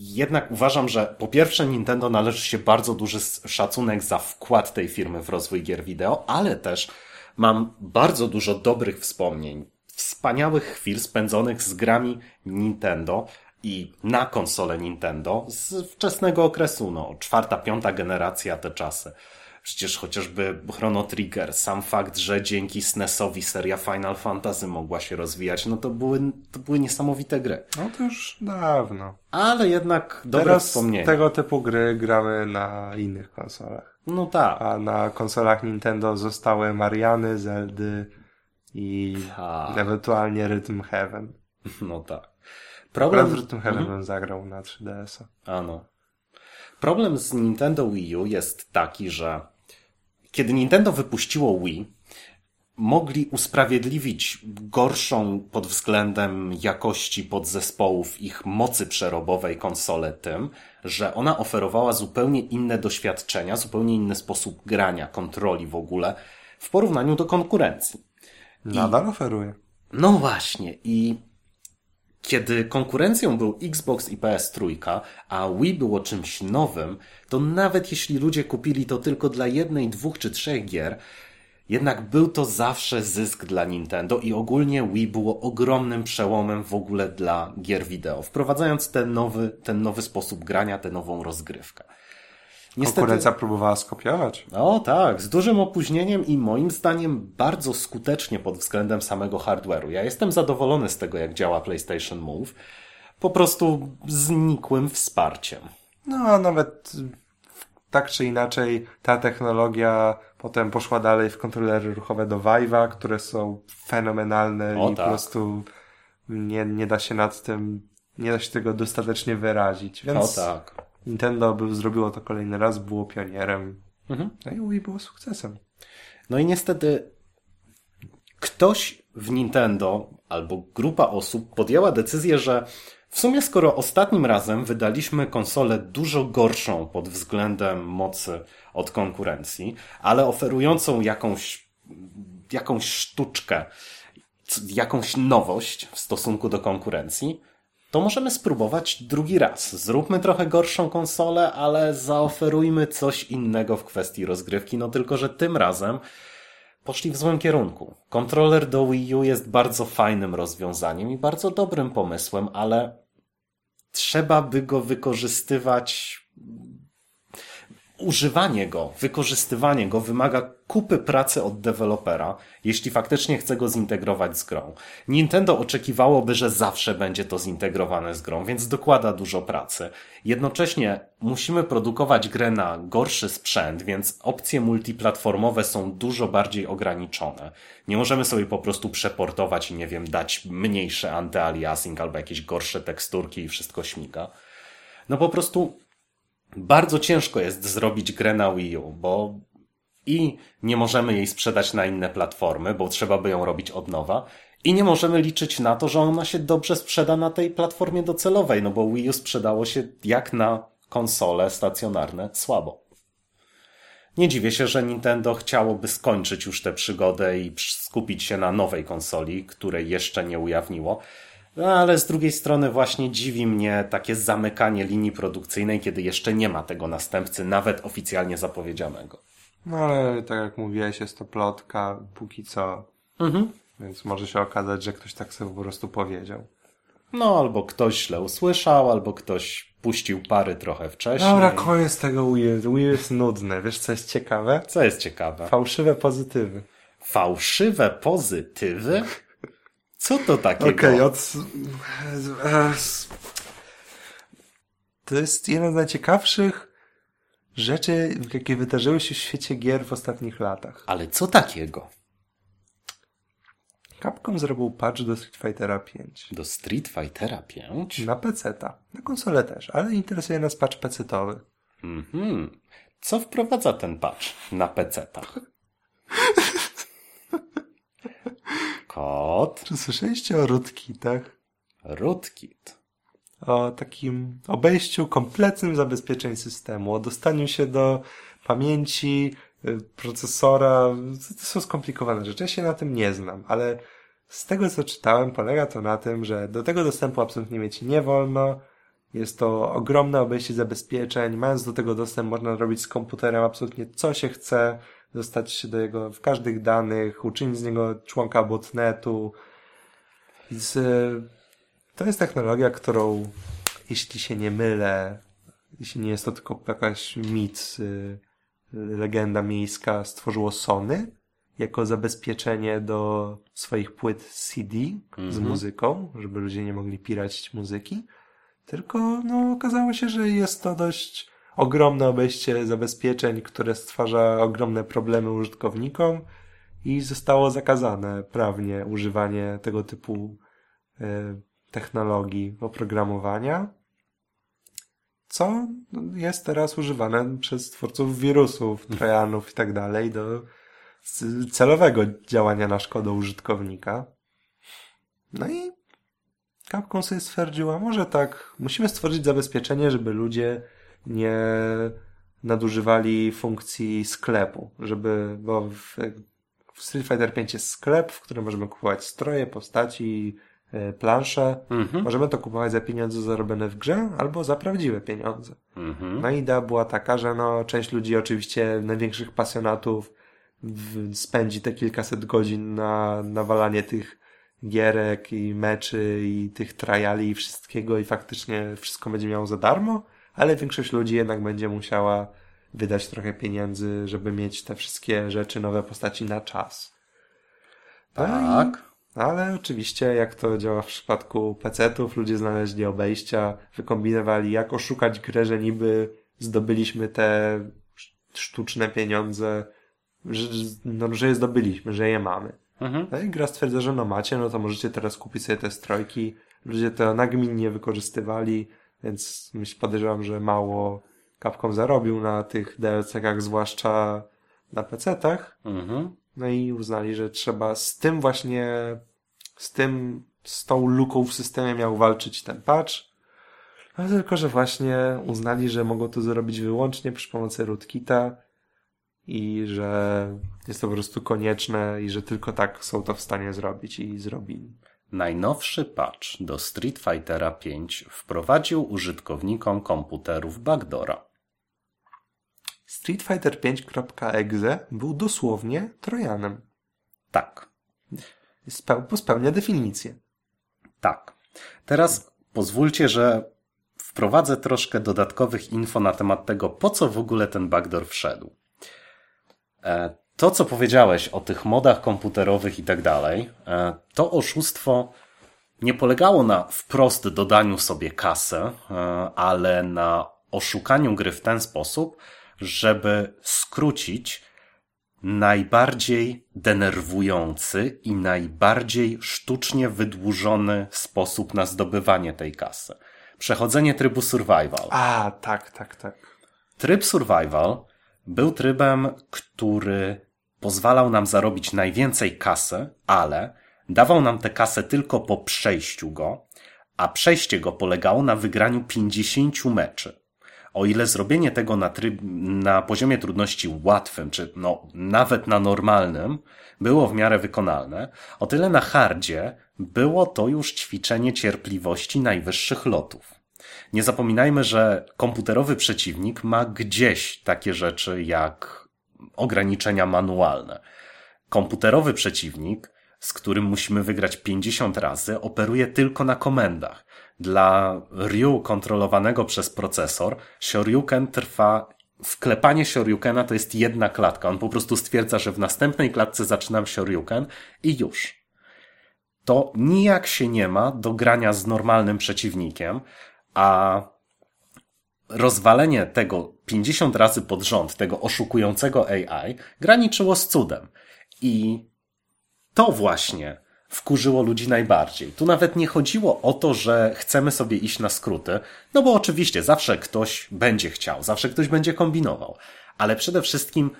B: Jednak uważam, że po pierwsze Nintendo należy się bardzo duży szacunek za wkład tej firmy w rozwój gier wideo, ale też mam bardzo dużo dobrych wspomnień wspaniałych chwil spędzonych z grami Nintendo i na konsolę Nintendo z wczesnego okresu, no, czwarta, piąta generacja te czasy. Przecież chociażby Chrono Trigger, sam fakt, że dzięki SNESowi seria Final Fantasy mogła się rozwijać, no to były, to były niesamowite gry.
A: No to już dawno.
B: Ale jednak dobre
A: Teraz
B: wspomnienie.
A: tego typu gry gramy na innych konsolach.
B: No tak.
A: A na konsolach Nintendo zostały Mariany, Zeldy i
B: Tak.
A: ewentualnie Rhythm Heaven.
B: No tak. Problem...
A: w Rhythm Heaven
B: Mhm.
A: bym zagrał na 3DS-a.
B: Ano. Problem z Nintendo Wii U jest taki, że kiedy Nintendo wypuściło Wii, mogli usprawiedliwić gorszą pod względem jakości podzespołów ich mocy przerobowej konsolę tym, że ona oferowała zupełnie inne doświadczenia, zupełnie inny sposób grania, kontroli w ogóle w porównaniu do konkurencji.
A: Nadal oferuje.
B: No właśnie i kiedy konkurencją był Xbox i PS3, a Wii było czymś nowym, to nawet jeśli ludzie kupili to tylko dla jednej, dwóch czy trzech gier, jednak był to zawsze zysk dla Nintendo i ogólnie Wii było ogromnym przełomem w ogóle dla gier wideo, wprowadzając ten nowy, ten nowy sposób grania, tę nową rozgrywkę.
A: Konkurencja próbowała skopiować.
B: O tak, z dużym opóźnieniem i moim zdaniem bardzo skutecznie pod względem samego hardware'u. Ja jestem zadowolony z tego, jak działa PlayStation Move. Po prostu znikłym wsparciem.
A: No, a nawet tak czy inaczej ta technologia potem poszła dalej w kontrolery ruchowe do Vive'a, które są fenomenalne
B: O
A: i
B: tak.
A: po prostu nie, nie da się nad tym, nie da się tego dostatecznie wyrazić. Więc
B: O tak.
A: Nintendo by zrobiło to kolejny raz, było pionierem.
B: Mhm.
A: No i Wii było sukcesem.
B: No i niestety ktoś w Nintendo albo grupa osób podjęła decyzję, że w sumie skoro ostatnim razem wydaliśmy konsolę dużo gorszą pod względem mocy od konkurencji, ale oferującą jakąś, jakąś sztuczkę, jakąś nowość w stosunku do konkurencji, to możemy spróbować drugi raz. Zróbmy trochę gorszą konsolę, ale zaoferujmy coś innego w kwestii rozgrywki, no tylko, że tym razem poszli w złym kierunku. Kontroler do Wii U jest bardzo fajnym rozwiązaniem i bardzo dobrym pomysłem, ale trzeba by go wykorzystywać. Używanie go, wykorzystywanie go wymaga kupy pracy od dewelopera, jeśli faktycznie chce go zintegrować z grą. Nintendo oczekiwałoby, że zawsze będzie to zintegrowane z grą, więc dokłada dużo pracy. Jednocześnie musimy produkować grę na gorszy sprzęt, więc opcje multiplatformowe są dużo bardziej ograniczone. Nie możemy sobie po prostu przeportować i nie wiem, dać mniejsze anty-aliasing albo jakieś gorsze teksturki i wszystko śmiga. No po prostu bardzo ciężko jest zrobić grę na Wii U, bo i nie możemy jej sprzedać na inne platformy, bo trzeba by ją robić od nowa, i nie możemy liczyć na to, że ona się dobrze sprzeda na tej platformie docelowej, no bo Wii U sprzedało się jak na konsole stacjonarne słabo. Nie dziwię się, że Nintendo chciałoby skończyć już tę przygodę i skupić się na nowej konsoli, której jeszcze nie ujawniło. No, ale z drugiej strony właśnie dziwi mnie takie zamykanie linii produkcyjnej, kiedy jeszcze nie ma tego następcy, nawet oficjalnie zapowiedzianego.
A: No ale tak jak mówiłeś, jest to plotka póki co.
B: Mhm.
A: Więc może się okazać, że ktoś tak sobie po prostu powiedział.
B: No, albo ktoś źle usłyszał, albo ktoś puścił pary trochę wcześniej.
A: Dobra, koniec tego Wii. Wii jest nudne. Wiesz co jest ciekawe?
B: Co jest ciekawe?
A: Fałszywe pozytywy.
B: Fałszywe pozytywy? Co to takiego?
A: Okej, od... e, To jest jedna z najciekawszych rzeczy, jakie wydarzyły się w świecie gier w ostatnich latach.
B: Ale co takiego?
A: Capcom zrobił patch do Street Fightera 5.
B: Do Street Fightera 5?
A: Na PC-ta. Na konsolę też, ale interesuje nas patch PC-towy.
B: Mhm. Co wprowadza ten patch na PC-tach? Kod,
A: Czy słyszeliście o rootkitach?
B: rootkit.
A: O takim obejściu kompletnym zabezpieczeń systemu, o dostaniu się do pamięci, y, procesora. To są skomplikowane rzeczy. Ja się na tym nie znam, ale z tego co czytałem, polega to na tym, że do tego dostępu absolutnie mieć nie wolno. Jest to ogromne obejście zabezpieczeń. Mając do tego dostęp, można robić z komputerem absolutnie co się chce, dostać się do jego w każdych danych, uczynić z niego członka botnetu. Więc y, to jest technologia, którą, jeśli się nie mylę, jeśli nie jest to tylko jakaś mit y, legenda miejska, stworzyło Sony jako zabezpieczenie do swoich płyt CD z muzyką, żeby ludzie nie mogli piracić muzyki. Tylko no, okazało się, że jest to dość ogromne obejście zabezpieczeń, które stwarza ogromne problemy użytkownikom i zostało zakazane prawnie używanie tego typu e, technologii oprogramowania, co jest teraz używane przez twórców wirusów, trojanów i tak dalej do celowego działania na szkodę użytkownika. No i Capcom sobie stwierdziła, może tak, musimy stworzyć zabezpieczenie, żeby ludzie nie nadużywali funkcji sklepu, żeby, bo w, w Street Fighter 5 jest sklep, w którym możemy kupować stroje, postaci, e, plansze.
B: Mhm.
A: Możemy to kupować za pieniądze zarobione w grze albo za prawdziwe pieniądze.
B: Mhm.
A: No i idea była taka, że no, część ludzi, oczywiście największych pasjonatów, w, spędzi te kilkaset godzin na nawalanie tych gierek i meczy i tych triali i wszystkiego i faktycznie wszystko będzie miało za darmo, ale większość ludzi jednak będzie musiała wydać trochę pieniędzy, żeby mieć te wszystkie rzeczy, nowe postaci na czas. No i-
B: Tak.
A: ale oczywiście, jak to działa w przypadku PC-ów, ludzie znaleźli obejścia, wykombinowali, jak oszukać grę, że niby zdobyliśmy te sztuczne pieniądze, że, no, że je zdobyliśmy, że je mamy.
B: Mhm.
A: No i gra stwierdza, że no macie, no to możecie teraz kupić sobie te strojki. Ludzie to nagminnie wykorzystywali, więc myśl, podejrzewam, że mało Capcom zarobił na tych DLC-kach, zwłaszcza na PC-tach.
B: Mhm.
A: No i uznali, że trzeba z tym właśnie, z tym, z tą luką w systemie miał walczyć ten patch. No tylko, że właśnie uznali, że mogą to zrobić wyłącznie przy pomocy rootkita i że jest to po prostu konieczne i że tylko tak są to w stanie zrobić i zrobili.
B: Najnowszy patch do Street Fightera 5 wprowadził użytkownikom komputerów backdora.
A: Street Fighter 5.exe był dosłownie Trojanem.
B: Tak,
A: Speł, spełnia definicję.
B: tak. Teraz pozwólcie, że wprowadzę troszkę dodatkowych info na temat tego, po co w ogóle ten backdoor wszedł. E, To, co powiedziałeś o tych modach komputerowych i tak dalej, e, to oszustwo nie polegało na wprost dodaniu sobie kasy, e, ale na oszukaniu gry w ten sposób, żeby skrócić najbardziej denerwujący i najbardziej sztucznie wydłużony sposób na zdobywanie tej kasy. Przechodzenie trybu survival.
A: A, tak, tak, tak.
B: Tryb survival był trybem, który pozwalał nam zarobić najwięcej kasy, ale dawał nam tę kasę tylko po przejściu go, a przejście go polegało na wygraniu 50 meczy. O ile zrobienie tego na, tryb, na poziomie trudności łatwym, czy no, nawet na normalnym, było w miarę wykonalne, o tyle na hardzie było to już ćwiczenie cierpliwości najwyższych lotów. Nie zapominajmy, że komputerowy przeciwnik ma gdzieś takie rzeczy jak ograniczenia manualne. Komputerowy przeciwnik, z którym musimy wygrać 50 razy, operuje tylko na komendach. Dla Ryu kontrolowanego przez procesor, Shoryuken trwa wklepanie Shoryukena to jest jedna klatka. On po prostu stwierdza, że w następnej klatce zaczynam Shoryuken i już. To nijak się nie ma do grania z normalnym przeciwnikiem, a rozwalenie tego 50 razy pod rząd, tego oszukującego AI, graniczyło z cudem. I to właśnie wkurzyło ludzi najbardziej. Tu nawet nie chodziło o to, że chcemy sobie iść na skróty, no bo oczywiście zawsze ktoś będzie chciał, zawsze ktoś będzie kombinował, ale przede wszystkim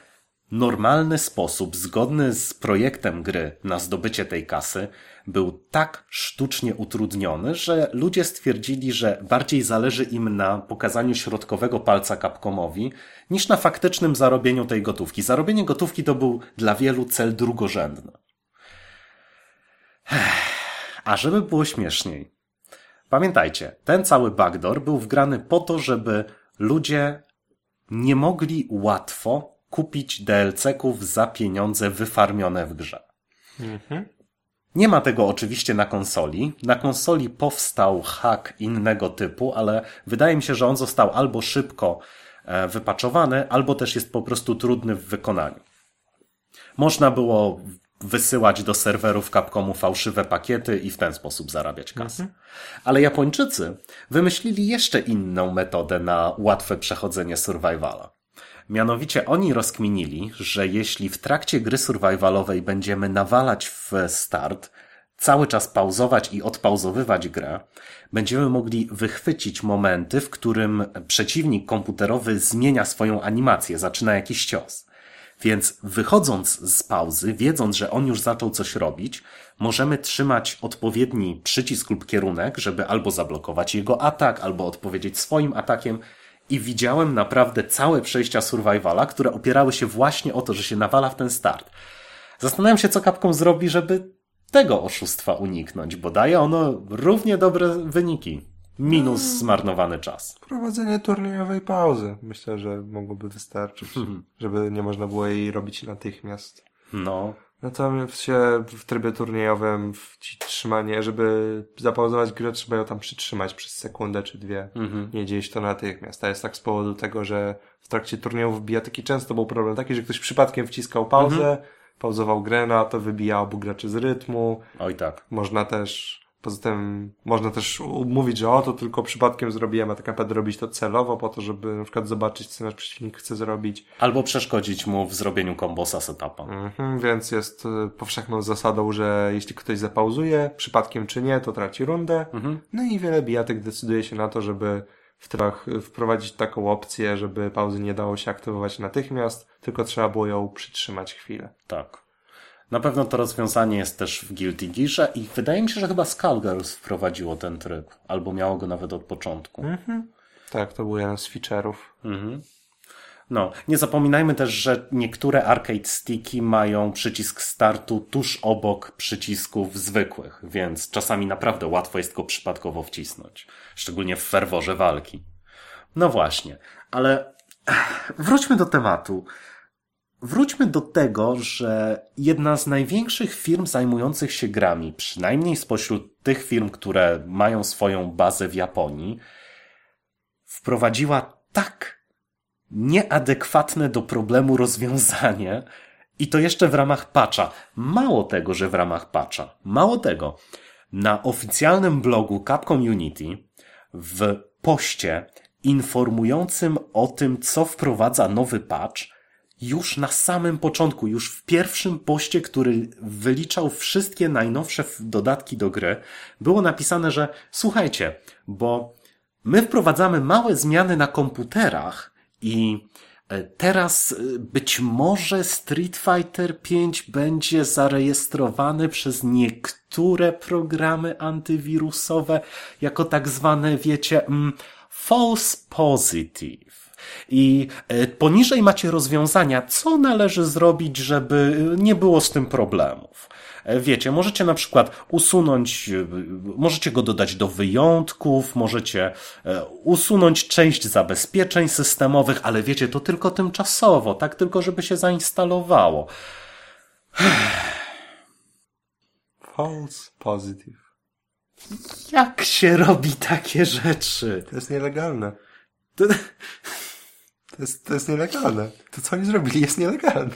B: normalny sposób, zgodny z projektem gry na zdobycie tej kasy, był tak sztucznie utrudniony, że ludzie stwierdzili, że bardziej zależy im na pokazaniu środkowego palca Capcomowi, niż na faktycznym zarobieniu tej gotówki. Zarobienie gotówki to był dla wielu cel drugorzędny. A żeby było śmieszniej. Pamiętajcie, ten cały backdoor był wgrany po to, żeby ludzie nie mogli łatwo kupić DLC-ków za pieniądze wyfarmione w grze. Nie ma tego oczywiście na konsoli. Na konsoli powstał hack innego typu, ale wydaje mi się, że on został albo szybko e, wypaczowany, albo też jest po prostu trudny w wykonaniu. Można było wysyłać do serwerów Capcomu fałszywe pakiety i w ten sposób zarabiać kasę. Mhm. Ale Japończycy wymyślili jeszcze inną metodę na łatwe przechodzenie survivala. Mianowicie oni rozkminili, że jeśli w trakcie gry survivalowej będziemy nawalać w start, cały czas pauzować i odpauzowywać grę, będziemy mogli wychwycić momenty, w którym przeciwnik komputerowy zmienia swoją animację, zaczyna jakiś cios. Więc wychodząc z pauzy, wiedząc, że on już zaczął coś robić, możemy trzymać odpowiedni przycisk lub kierunek, żeby albo zablokować jego atak, albo odpowiedzieć swoim atakiem. I widziałem naprawdę całe przejścia survivala, które opierały się właśnie o to, że się nawala w ten start. Zastanawiam się, co Capcom zrobi, żeby tego oszustwa uniknąć, bo daje ono równie dobre wyniki. Minus no. zmarnowany czas.
A: Prowadzenie turniejowej pauzy. Myślę, że mogłoby wystarczyć, hmm. żeby nie można było jej robić natychmiast.
B: No.
A: Natomiast się w trybie turniejowym w trzymanie, żeby zapauzować grę, trzeba ją tam przytrzymać przez sekundę czy dwie. Mhm. Nie dzieje się to natychmiast. A jest tak z powodu tego, że w trakcie turniejów bijatyki często był problem taki, że ktoś przypadkiem wciskał pauzę, mhm. pauzował grę, no a to wybija obu graczy z rytmu.
B: Oj tak.
A: Można też Poza tym można też mówić, że o, to tylko przypadkiem zrobiłem, a tak naprawdę robić to celowo po to, żeby na przykład zobaczyć, co nasz przeciwnik chce zrobić.
B: Albo przeszkodzić mu w zrobieniu kombosa setupa.
A: Mhm, więc jest y, powszechną zasadą, że jeśli ktoś zapauzuje, przypadkiem czy nie, to traci rundę. Mhm. No i wiele bijatek decyduje się na to, żeby w trybach wprowadzić taką opcję, żeby pauzy nie dało się aktywować natychmiast, tylko trzeba było ją przytrzymać chwilę.
B: Tak. Na pewno to rozwiązanie jest też w Guilty Gearze i wydaje mi się, że chyba Skullgirls wprowadziło ten tryb, albo miało go nawet od początku. Mhm.
A: Tak, to był jeden z feature'ów. Mhm.
B: No, nie zapominajmy też, że niektóre arcade sticky mają przycisk startu tuż obok przycisków zwykłych, więc czasami naprawdę łatwo jest go przypadkowo wcisnąć. Szczególnie w ferworze walki. No właśnie, ale wróćmy do tematu. Wróćmy do tego, że jedna z największych firm zajmujących się grami, przynajmniej spośród tych firm, które mają swoją bazę w Japonii, wprowadziła tak nieadekwatne do problemu rozwiązanie i to jeszcze w ramach patcha. Mało tego, że w ramach patcha. Mało tego. Na oficjalnym blogu Capcom Unity w poście informującym o tym, co wprowadza nowy patch, już na samym początku, już w pierwszym poście, który wyliczał wszystkie najnowsze dodatki do gry, było napisane, że słuchajcie, bo my wprowadzamy małe zmiany na komputerach i e, Teraz e, być może Street Fighter 5 będzie zarejestrowany przez niektóre programy antywirusowe jako tak zwane, wiecie, mm, false positive. I e, poniżej macie rozwiązania, co należy zrobić, żeby nie było z tym problemów. E, wiecie, możecie na przykład usunąć, e, możecie go dodać do wyjątków, możecie usunąć część zabezpieczeń systemowych, ale wiecie, to tylko tymczasowo, tak tylko, żeby się zainstalowało.
A: False positive.
B: Jak się robi takie rzeczy?
A: To jest nielegalne. To... To jest, to jest nielegalne. To, co oni zrobili, jest nielegalne.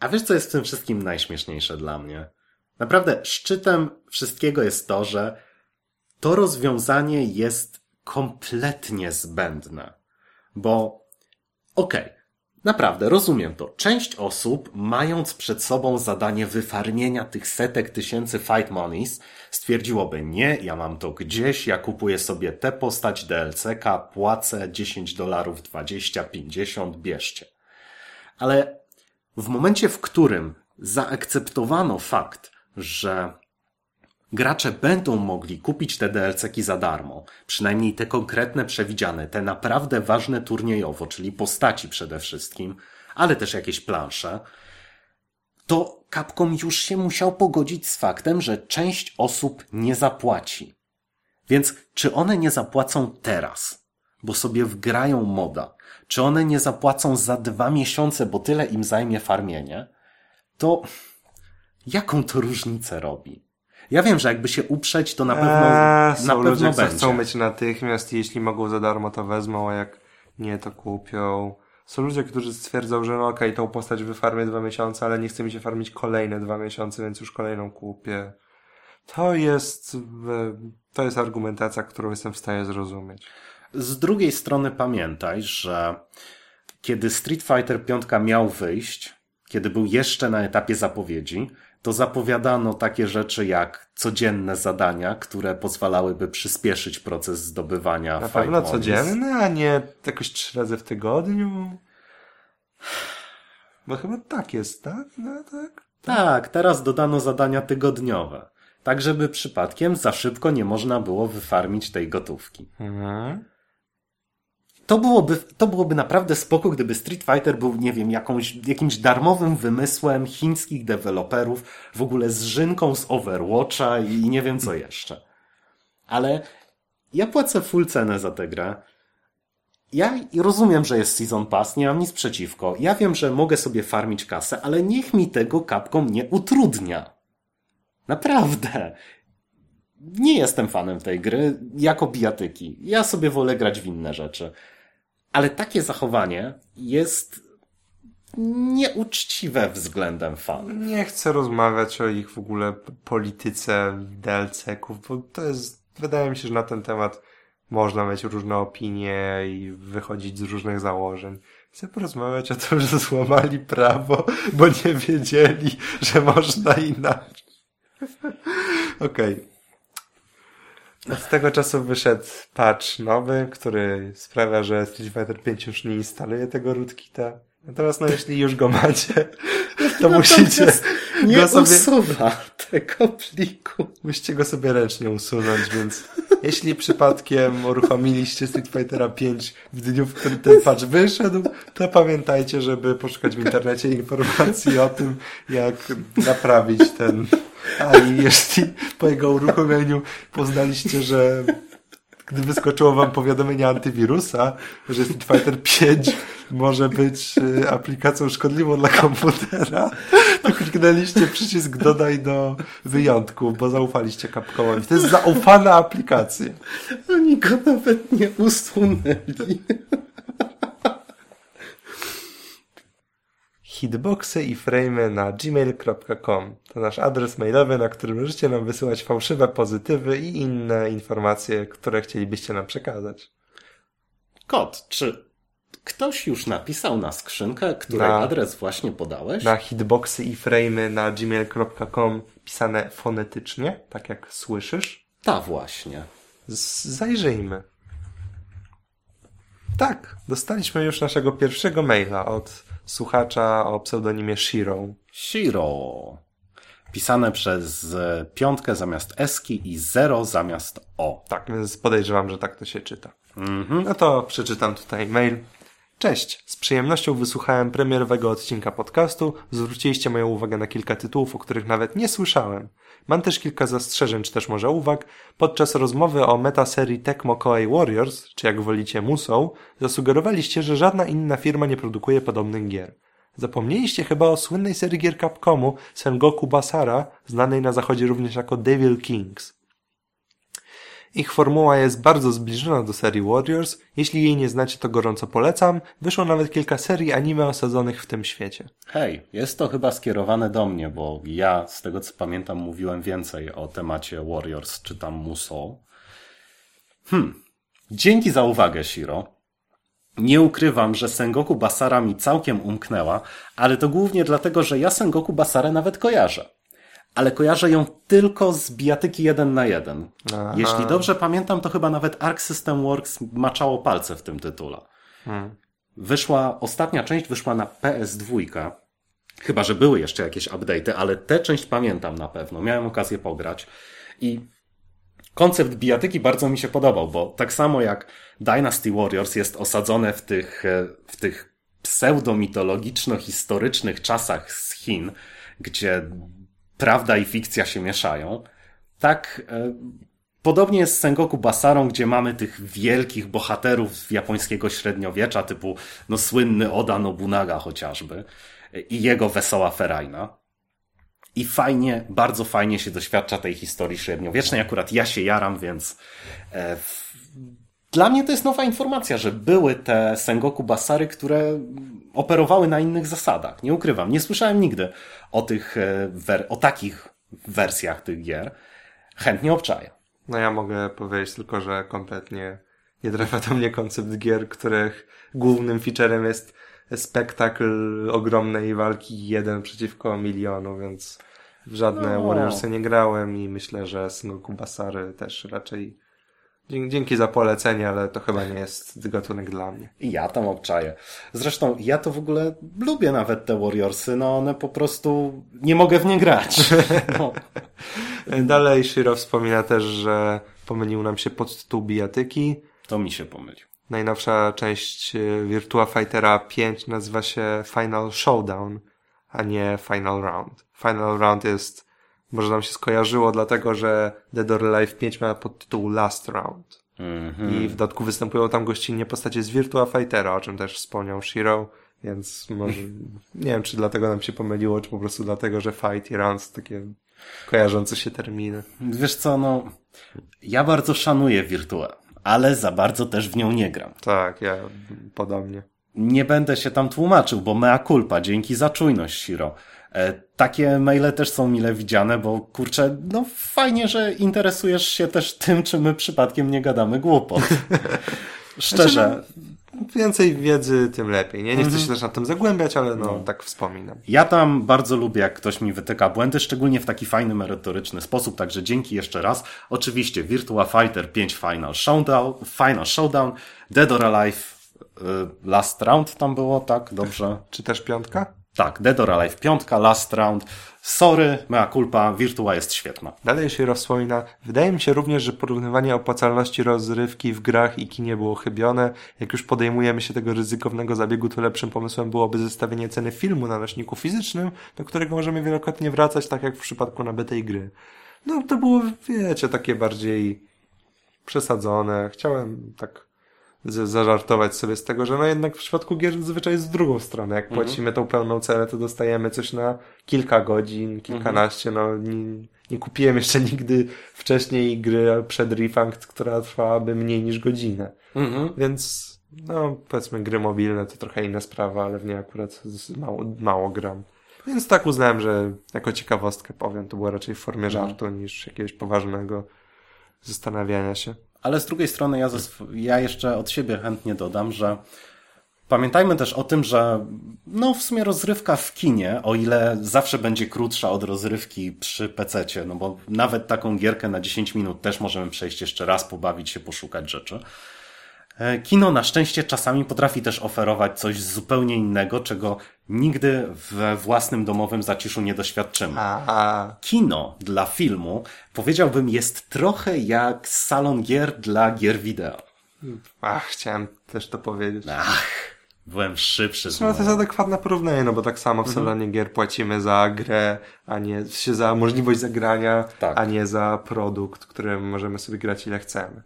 B: A wiesz, co jest w tym wszystkim najśmieszniejsze dla mnie? Naprawdę, szczytem wszystkiego jest to, że to rozwiązanie jest kompletnie zbędne. Bo, okej, okay, Naprawdę, rozumiem to. Część osób, mając przed sobą zadanie wyfarmienia tych setek tysięcy fight monies, stwierdziłoby, nie, ja mam to gdzieś, ja kupuję sobie tę postać DLCK, płacę 10 dolarów, 20, 50, bierzcie. Ale w momencie, w którym zaakceptowano fakt, że gracze będą mogli kupić te DLC-ki za darmo, przynajmniej te konkretne przewidziane, te naprawdę ważne turniejowo, czyli postaci przede wszystkim, ale też jakieś plansze, to Capcom już się musiał pogodzić z faktem, że część osób nie zapłaci. Więc czy one nie zapłacą teraz, bo sobie wgrają moda, czy one nie zapłacą za dwa miesiące, bo tyle im zajmie farmienie, to jaką to różnicę robi? Ja wiem, że jakby się uprzeć, to na pewno, eee, na
A: są
B: pewno
A: ludzie, będzie. chcą mieć natychmiast i jeśli mogą za darmo, to wezmą, a jak nie to kupią. Są ludzie, którzy stwierdzą, że no okej, okay, tą postać wyfarmię dwa miesiące, ale nie chce mi się farmić kolejne dwa miesiące, więc już kolejną kupię. To jest, e, to jest argumentacja, którą jestem w stanie zrozumieć.
B: Z drugiej strony pamiętaj, że kiedy Street Fighter 5 miał wyjść, kiedy był jeszcze na etapie zapowiedzi, to zapowiadano takie rzeczy jak codzienne zadania, które pozwalałyby przyspieszyć proces zdobywania
A: Na pewno codzienne, a nie jakoś trzy razy w tygodniu? Bo chyba tak jest, tak? No, tak?
B: Tak, teraz dodano zadania tygodniowe. Tak, żeby przypadkiem za szybko nie można było wyfarmić tej gotówki. Mhm to byłoby, to byłoby naprawdę spoko, gdyby Street Fighter był, nie wiem, jakąś, jakimś darmowym wymysłem chińskich deweloperów, w ogóle z żynką z Overwatcha i nie wiem co jeszcze. Ale ja płacę full cenę za tę grę. Ja rozumiem, że jest Season Pass, nie mam nic przeciwko. Ja wiem, że mogę sobie farmić kasę, ale niech mi tego kapką nie utrudnia. Naprawdę. Nie jestem fanem tej gry jako bijatyki. Ja sobie wolę grać w inne rzeczy. Ale takie zachowanie jest nieuczciwe względem fanów.
A: Nie chcę rozmawiać o ich w ogóle polityce DLC-ków, bo to jest, wydaje mi się, że na ten temat można mieć różne opinie i wychodzić z różnych założeń. Chcę porozmawiać o tym, że złamali prawo, bo nie wiedzieli, że można inaczej. Okej. Okay. Od tego czasu wyszedł patch nowy, który sprawia, że Street Fighter 5 już nie instaluje tego rootkita. Natomiast no jeśli już go macie, to musicie
B: nie go sobie... usuwa tego pliku.
A: Musicie go sobie ręcznie usunąć, więc jeśli przypadkiem uruchomiliście Street Fightera 5 w dniu, w którym ten patch wyszedł, to pamiętajcie, żeby poszukać w internecie informacji o tym, jak naprawić ten a i jeśli po jego uruchomieniu poznaliście, że gdy wyskoczyło wam powiadomienie antywirusa, że Street Fighter 5 może być y, aplikacją szkodliwą dla komputera, to kliknęliście przycisk dodaj do wyjątków, bo zaufaliście Capcomowi. To jest zaufana aplikacja.
B: Oni go nawet nie usunęli.
A: Hitboxy i frame na gmail.com. To nasz adres mailowy, na którym możecie nam wysyłać fałszywe pozytywy i inne informacje, które chcielibyście nam przekazać.
B: Kot, czy ktoś już napisał na skrzynkę, której na, adres właśnie podałeś?
A: Na hitboxy i frame na gmail.com pisane fonetycznie, tak jak słyszysz?
B: Ta właśnie.
A: Z zajrzyjmy. Tak, dostaliśmy już naszego pierwszego maila od słuchacza o pseudonimie Shiro.
B: Shiro. Pisane przez piątkę zamiast eski i zero zamiast o.
A: Tak, więc podejrzewam, że tak to się czyta. Mhm. No to przeczytam tutaj mail. Cześć, z przyjemnością wysłuchałem premierowego odcinka podcastu. Zwróciliście moją uwagę na kilka tytułów, o których nawet nie słyszałem. Mam też kilka zastrzeżeń, czy też może uwag. Podczas rozmowy o metaserii Tecmo Koei Warriors, czy jak wolicie Musou, zasugerowaliście, że żadna inna firma nie produkuje podobnych gier. Zapomnieliście chyba o słynnej serii gier Capcomu Sengoku Basara, znanej na zachodzie również jako Devil Kings. Ich formuła jest bardzo zbliżona do serii Warriors. Jeśli jej nie znacie, to gorąco polecam. Wyszło nawet kilka serii anime osadzonych w tym świecie.
B: Hej, jest to chyba skierowane do mnie, bo ja, z tego co pamiętam, mówiłem więcej o temacie Warriors, czy tam Musou. Hmm. Dzięki za uwagę, Shiro. Nie ukrywam, że Sengoku Basara mi całkiem umknęła, ale to głównie dlatego, że ja Sengoku Basarę nawet kojarzę ale kojarzę ją tylko z bijatyki 1 na 1. Aha. Jeśli dobrze pamiętam, to chyba nawet Arc System Works maczało palce w tym tytule. Hmm. Wyszła, ostatnia część wyszła na PS2. Chyba, że były jeszcze jakieś update'y, ale tę część pamiętam na pewno. Miałem okazję pograć. I koncept bijatyki bardzo mi się podobał, bo tak samo jak Dynasty Warriors jest osadzone w tych, w tych pseudomitologiczno-historycznych czasach z Chin, gdzie prawda i fikcja się mieszają. Tak, e, podobnie jest z Sengoku Basarą, gdzie mamy tych wielkich bohaterów z japońskiego średniowiecza, typu no słynny Oda Nobunaga chociażby e, i jego wesoła ferajna. I fajnie, bardzo fajnie się doświadcza tej historii średniowiecznej. Akurat ja się jaram, więc e, dla mnie to jest nowa informacja, że były te Sengoku Basary, które operowały na innych zasadach. Nie ukrywam, nie słyszałem nigdy o tych, e, o takich wersjach tych gier. Chętnie obczaję.
A: No ja mogę powiedzieć tylko, że kompletnie nie trafia do mnie koncept gier, których głównym featurem jest spektakl ogromnej walki jeden przeciwko milionu, więc w żadne no. Warriorsy nie grałem i myślę, że Sengoku Basary też raczej Dzięki za polecenie, ale to chyba nie jest gatunek dla mnie.
B: I ja tam obczaję. Zresztą ja to w ogóle lubię nawet te Warriorsy, no one po prostu nie mogę w nie grać. No.
A: Dalej Shiro wspomina też, że pomylił nam się podtytuł bijatyki.
B: To mi się pomylił.
A: Najnowsza część e, Virtua Fightera 5 nazywa się Final Showdown, a nie Final Round. Final Round jest może nam się skojarzyło, dlatego że Dead or Alive 5 ma podtytuł Last Round. Mm -hmm. I w dodatku występują tam gościnnie postacie z Virtua Fightera, o czym też wspomniał Shiro, więc może, nie wiem, czy dlatego nam się pomyliło, czy po prostu dlatego, że fight i round takie kojarzące się terminy.
B: Wiesz co, no, ja bardzo szanuję Virtua, ale za bardzo też w nią nie gram.
A: Tak, ja podobnie.
B: Nie będę się tam tłumaczył, bo mea culpa, dzięki za czujność, Shiro. E, takie maile też są mile widziane, bo kurczę, no fajnie, że interesujesz się też tym, czy my przypadkiem nie gadamy głupot. Szczerze. Znaczy,
A: no, więcej wiedzy, tym lepiej. Nie, nie chcę się mhm. też na tym zagłębiać, ale no, no, tak wspominam.
B: Ja tam bardzo lubię, jak ktoś mi wytyka błędy, szczególnie w taki fajny, merytoryczny sposób, także dzięki jeszcze raz. Oczywiście Virtua Fighter 5 Final Showdown, Final Showdown, Dead or Alive y, Last Round tam było, tak? Dobrze.
A: Czy też piątka?
B: Tak, Dead or Alive 5, Last Round. Sorry, mea culpa, Virtua jest świetna.
A: Dalej się rozpomina. Wydaje mi się również, że porównywanie opłacalności rozrywki w grach i kinie było chybione. Jak już podejmujemy się tego ryzykownego zabiegu, to lepszym pomysłem byłoby zestawienie ceny filmu na nośniku fizycznym, do którego możemy wielokrotnie wracać, tak jak w przypadku nabytej gry. No to było, wiecie, takie bardziej przesadzone. Chciałem tak zażartować sobie z tego, że no jednak w przypadku gier zazwyczaj jest w drugą stronę. Jak mhm. płacimy tą pełną cenę, to dostajemy coś na kilka godzin, kilkanaście, no nie, nie kupiłem jeszcze nigdy wcześniej gry przed refund, która trwałaby mniej niż godzinę. Mhm. Więc no powiedzmy gry mobilne to trochę inna sprawa, ale w nie akurat mało, mało gram. Więc tak uznałem, że jako ciekawostkę powiem, to było raczej w formie mhm. żartu niż jakiegoś poważnego zastanawiania się.
B: Ale z drugiej strony ja, ja jeszcze od siebie chętnie dodam, że Pamiętajmy też o tym, że no w sumie rozrywka w kinie, o ile zawsze będzie krótsza od rozrywki przy pececie, no bo nawet taką gierkę na 10 minut też możemy przejść jeszcze raz, pobawić się, poszukać rzeczy. E, kino na szczęście czasami potrafi też oferować coś zupełnie innego, czego nigdy we własnym domowym zaciszu nie doświadczymy. Aha. Kino dla filmu, powiedziałbym, jest trochę jak salon gier dla gier wideo.
A: Ach, chciałem też to powiedzieć.
B: Ach, byłem szybszy.
A: No to jest adekwatne porównanie, no bo tak samo w mhm. salonie mhm. gier płacimy za grę, a nie się za możliwość zagrania, tak. a nie za produkt, którym możemy sobie grać ile chcemy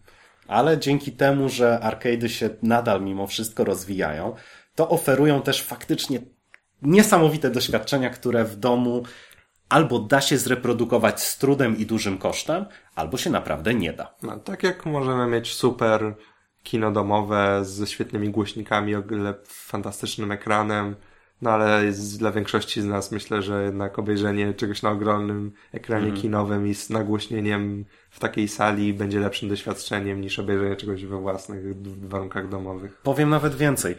B: ale dzięki temu, że arcade'y się nadal mimo wszystko rozwijają, to oferują też faktycznie niesamowite doświadczenia, które w domu albo da się zreprodukować z trudem i dużym kosztem, albo się naprawdę nie da.
A: No, tak jak możemy mieć super kino domowe ze świetnymi głośnikami, fantastycznym ekranem, no ale dla większości z nas myślę, że jednak obejrzenie czegoś na ogromnym ekranie mm. kinowym i z nagłośnieniem w takiej sali będzie lepszym doświadczeniem niż obejrzenie czegoś we własnych warunkach domowych.
B: Powiem nawet więcej.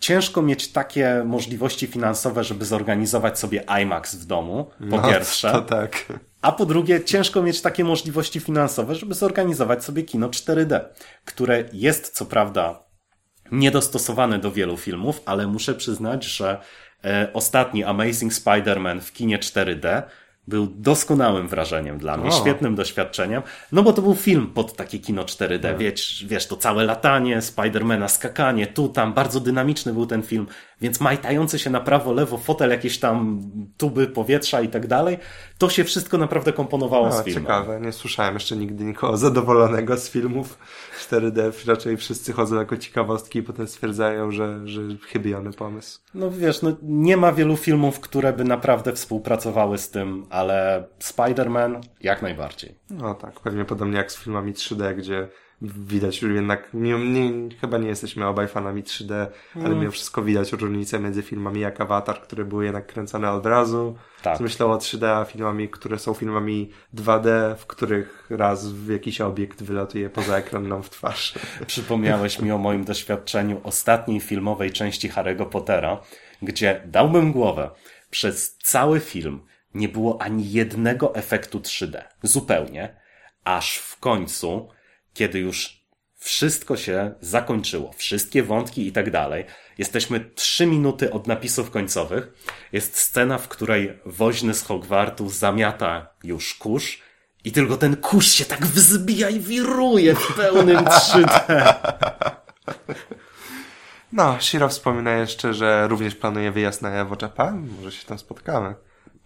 B: Ciężko mieć takie możliwości finansowe, żeby zorganizować sobie IMAX w domu, po no, pierwsze.
A: To tak.
B: A po drugie, ciężko mieć takie możliwości finansowe, żeby zorganizować sobie kino 4D, które jest co prawda niedostosowany do wielu filmów, ale muszę przyznać, że e, ostatni Amazing Spider-Man w kinie 4D był doskonałym wrażeniem dla mnie, o. świetnym doświadczeniem, no bo to był film pod takie kino 4D, tak. wiesz, wiesz, to całe latanie, Spidermana, skakanie, tu, tam, bardzo dynamiczny był ten film, więc majtający się na prawo, lewo, fotel, jakieś tam tuby powietrza i tak dalej, to się wszystko naprawdę komponowało no, z filmem.
A: Ciekawe, nie słyszałem jeszcze nigdy nikogo zadowolonego z filmów 4D, raczej wszyscy chodzą jako ciekawostki i potem stwierdzają, że, że chybiony pomysł.
B: No wiesz, no nie ma wielu filmów, które by naprawdę współpracowały z tym, ale Spider-Man jak najbardziej.
A: No tak, pewnie podobnie jak z filmami 3D, gdzie widać jednak, nie, nie, chyba nie jesteśmy obaj fanami 3D, ale
B: Mm.
A: mimo wszystko widać różnicę między filmami jak Avatar, które były jednak kręcone od razu,
B: Tak.
A: z myślą o 3D, a filmami, które są filmami 2D, w których raz w jakiś obiekt wylatuje poza ekran nam w twarz.
B: Przypomniałeś mi o moim doświadczeniu ostatniej filmowej części Harry'ego Pottera, gdzie dałbym głowę. Przez cały film nie było ani jednego efektu 3D. Zupełnie. Aż w końcu, kiedy już wszystko się zakończyło, wszystkie wątki i tak dalej, jesteśmy trzy minuty od napisów końcowych. Jest scena, w której woźny z Hogwartu zamiata już kurz i tylko ten kurz się tak wzbija i wiruje w pełnym 3D.
A: No, Shiro wspomina jeszcze, że również planuje wyjazd na Evo Japan. Może się tam spotkamy.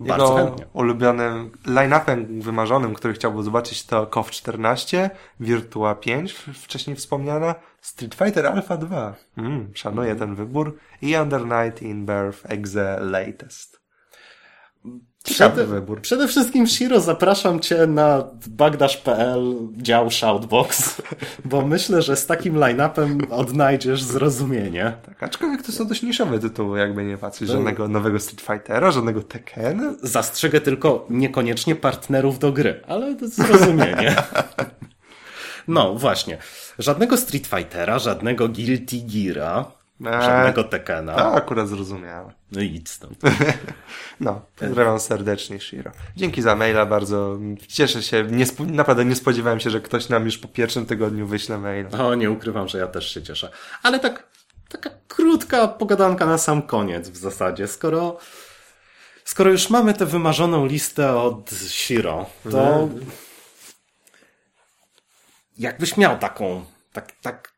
B: Bardzo
A: Jego
B: chętnie.
A: ulubionym line-upem wymarzonym, który chciałby zobaczyć to KOF 14, Virtua 5, w- wcześniej wspomniana, Street Fighter Alpha 2. Mm, szanuję ten wybór. I Under Night in Birth Exe Latest.
B: Przede,
A: wybór.
B: przede wszystkim, Shiro, zapraszam Cię na bagdash.pl dział Shoutbox, bo myślę, że z takim line-upem odnajdziesz zrozumienie.
A: Tak, aczkolwiek to są dość niszowe tytuły, jakby nie patrzeć. Żadnego nowego Street Fightera, żadnego Tekkena.
B: Zastrzegę tylko niekoniecznie partnerów do gry, ale to zrozumienie. No, właśnie. Żadnego Street Fightera, żadnego Guilty Geara,
A: Eee,
B: żadnego Tekkena.
A: To akurat zrozumiałem.
B: No i idź stąd.
A: No, pozdrawiam serdecznie, Shiro. Dzięki za maila, bardzo cieszę się. Nie naprawdę nie spodziewałem się, że ktoś nam już po pierwszym tygodniu wyśle maila.
B: O, nie ukrywam, że ja też się cieszę. Ale tak, taka krótka pogadanka na sam koniec w zasadzie. Skoro, skoro już mamy tę wymarzoną listę od Shiro, to jakbyś miał taką, tak, tak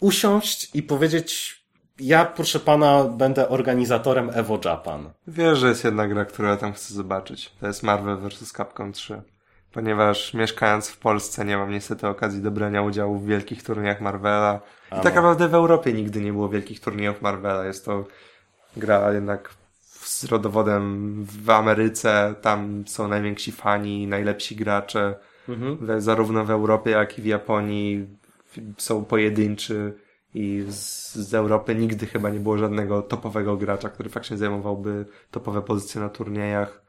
B: usiąść i powiedzieć, ja proszę pana będę organizatorem Evo Japan.
A: Wiesz, że jest jedna gra, którą ja tam chcę zobaczyć. To jest Marvel vs. Capcom 3. Ponieważ mieszkając w Polsce nie mam niestety okazji do brania udziału w wielkich turniejach Marvela. I
B: no.
A: tak naprawdę w Europie nigdy nie było wielkich turniejów Marvela. Jest to gra jednak z rodowodem w Ameryce. Tam są najwięksi fani, najlepsi gracze. We, zarówno w Europie, jak i w Japonii są pojedynczy i z, z Europy nigdy chyba nie było żadnego topowego gracza, który faktycznie zajmowałby topowe pozycje na turniejach.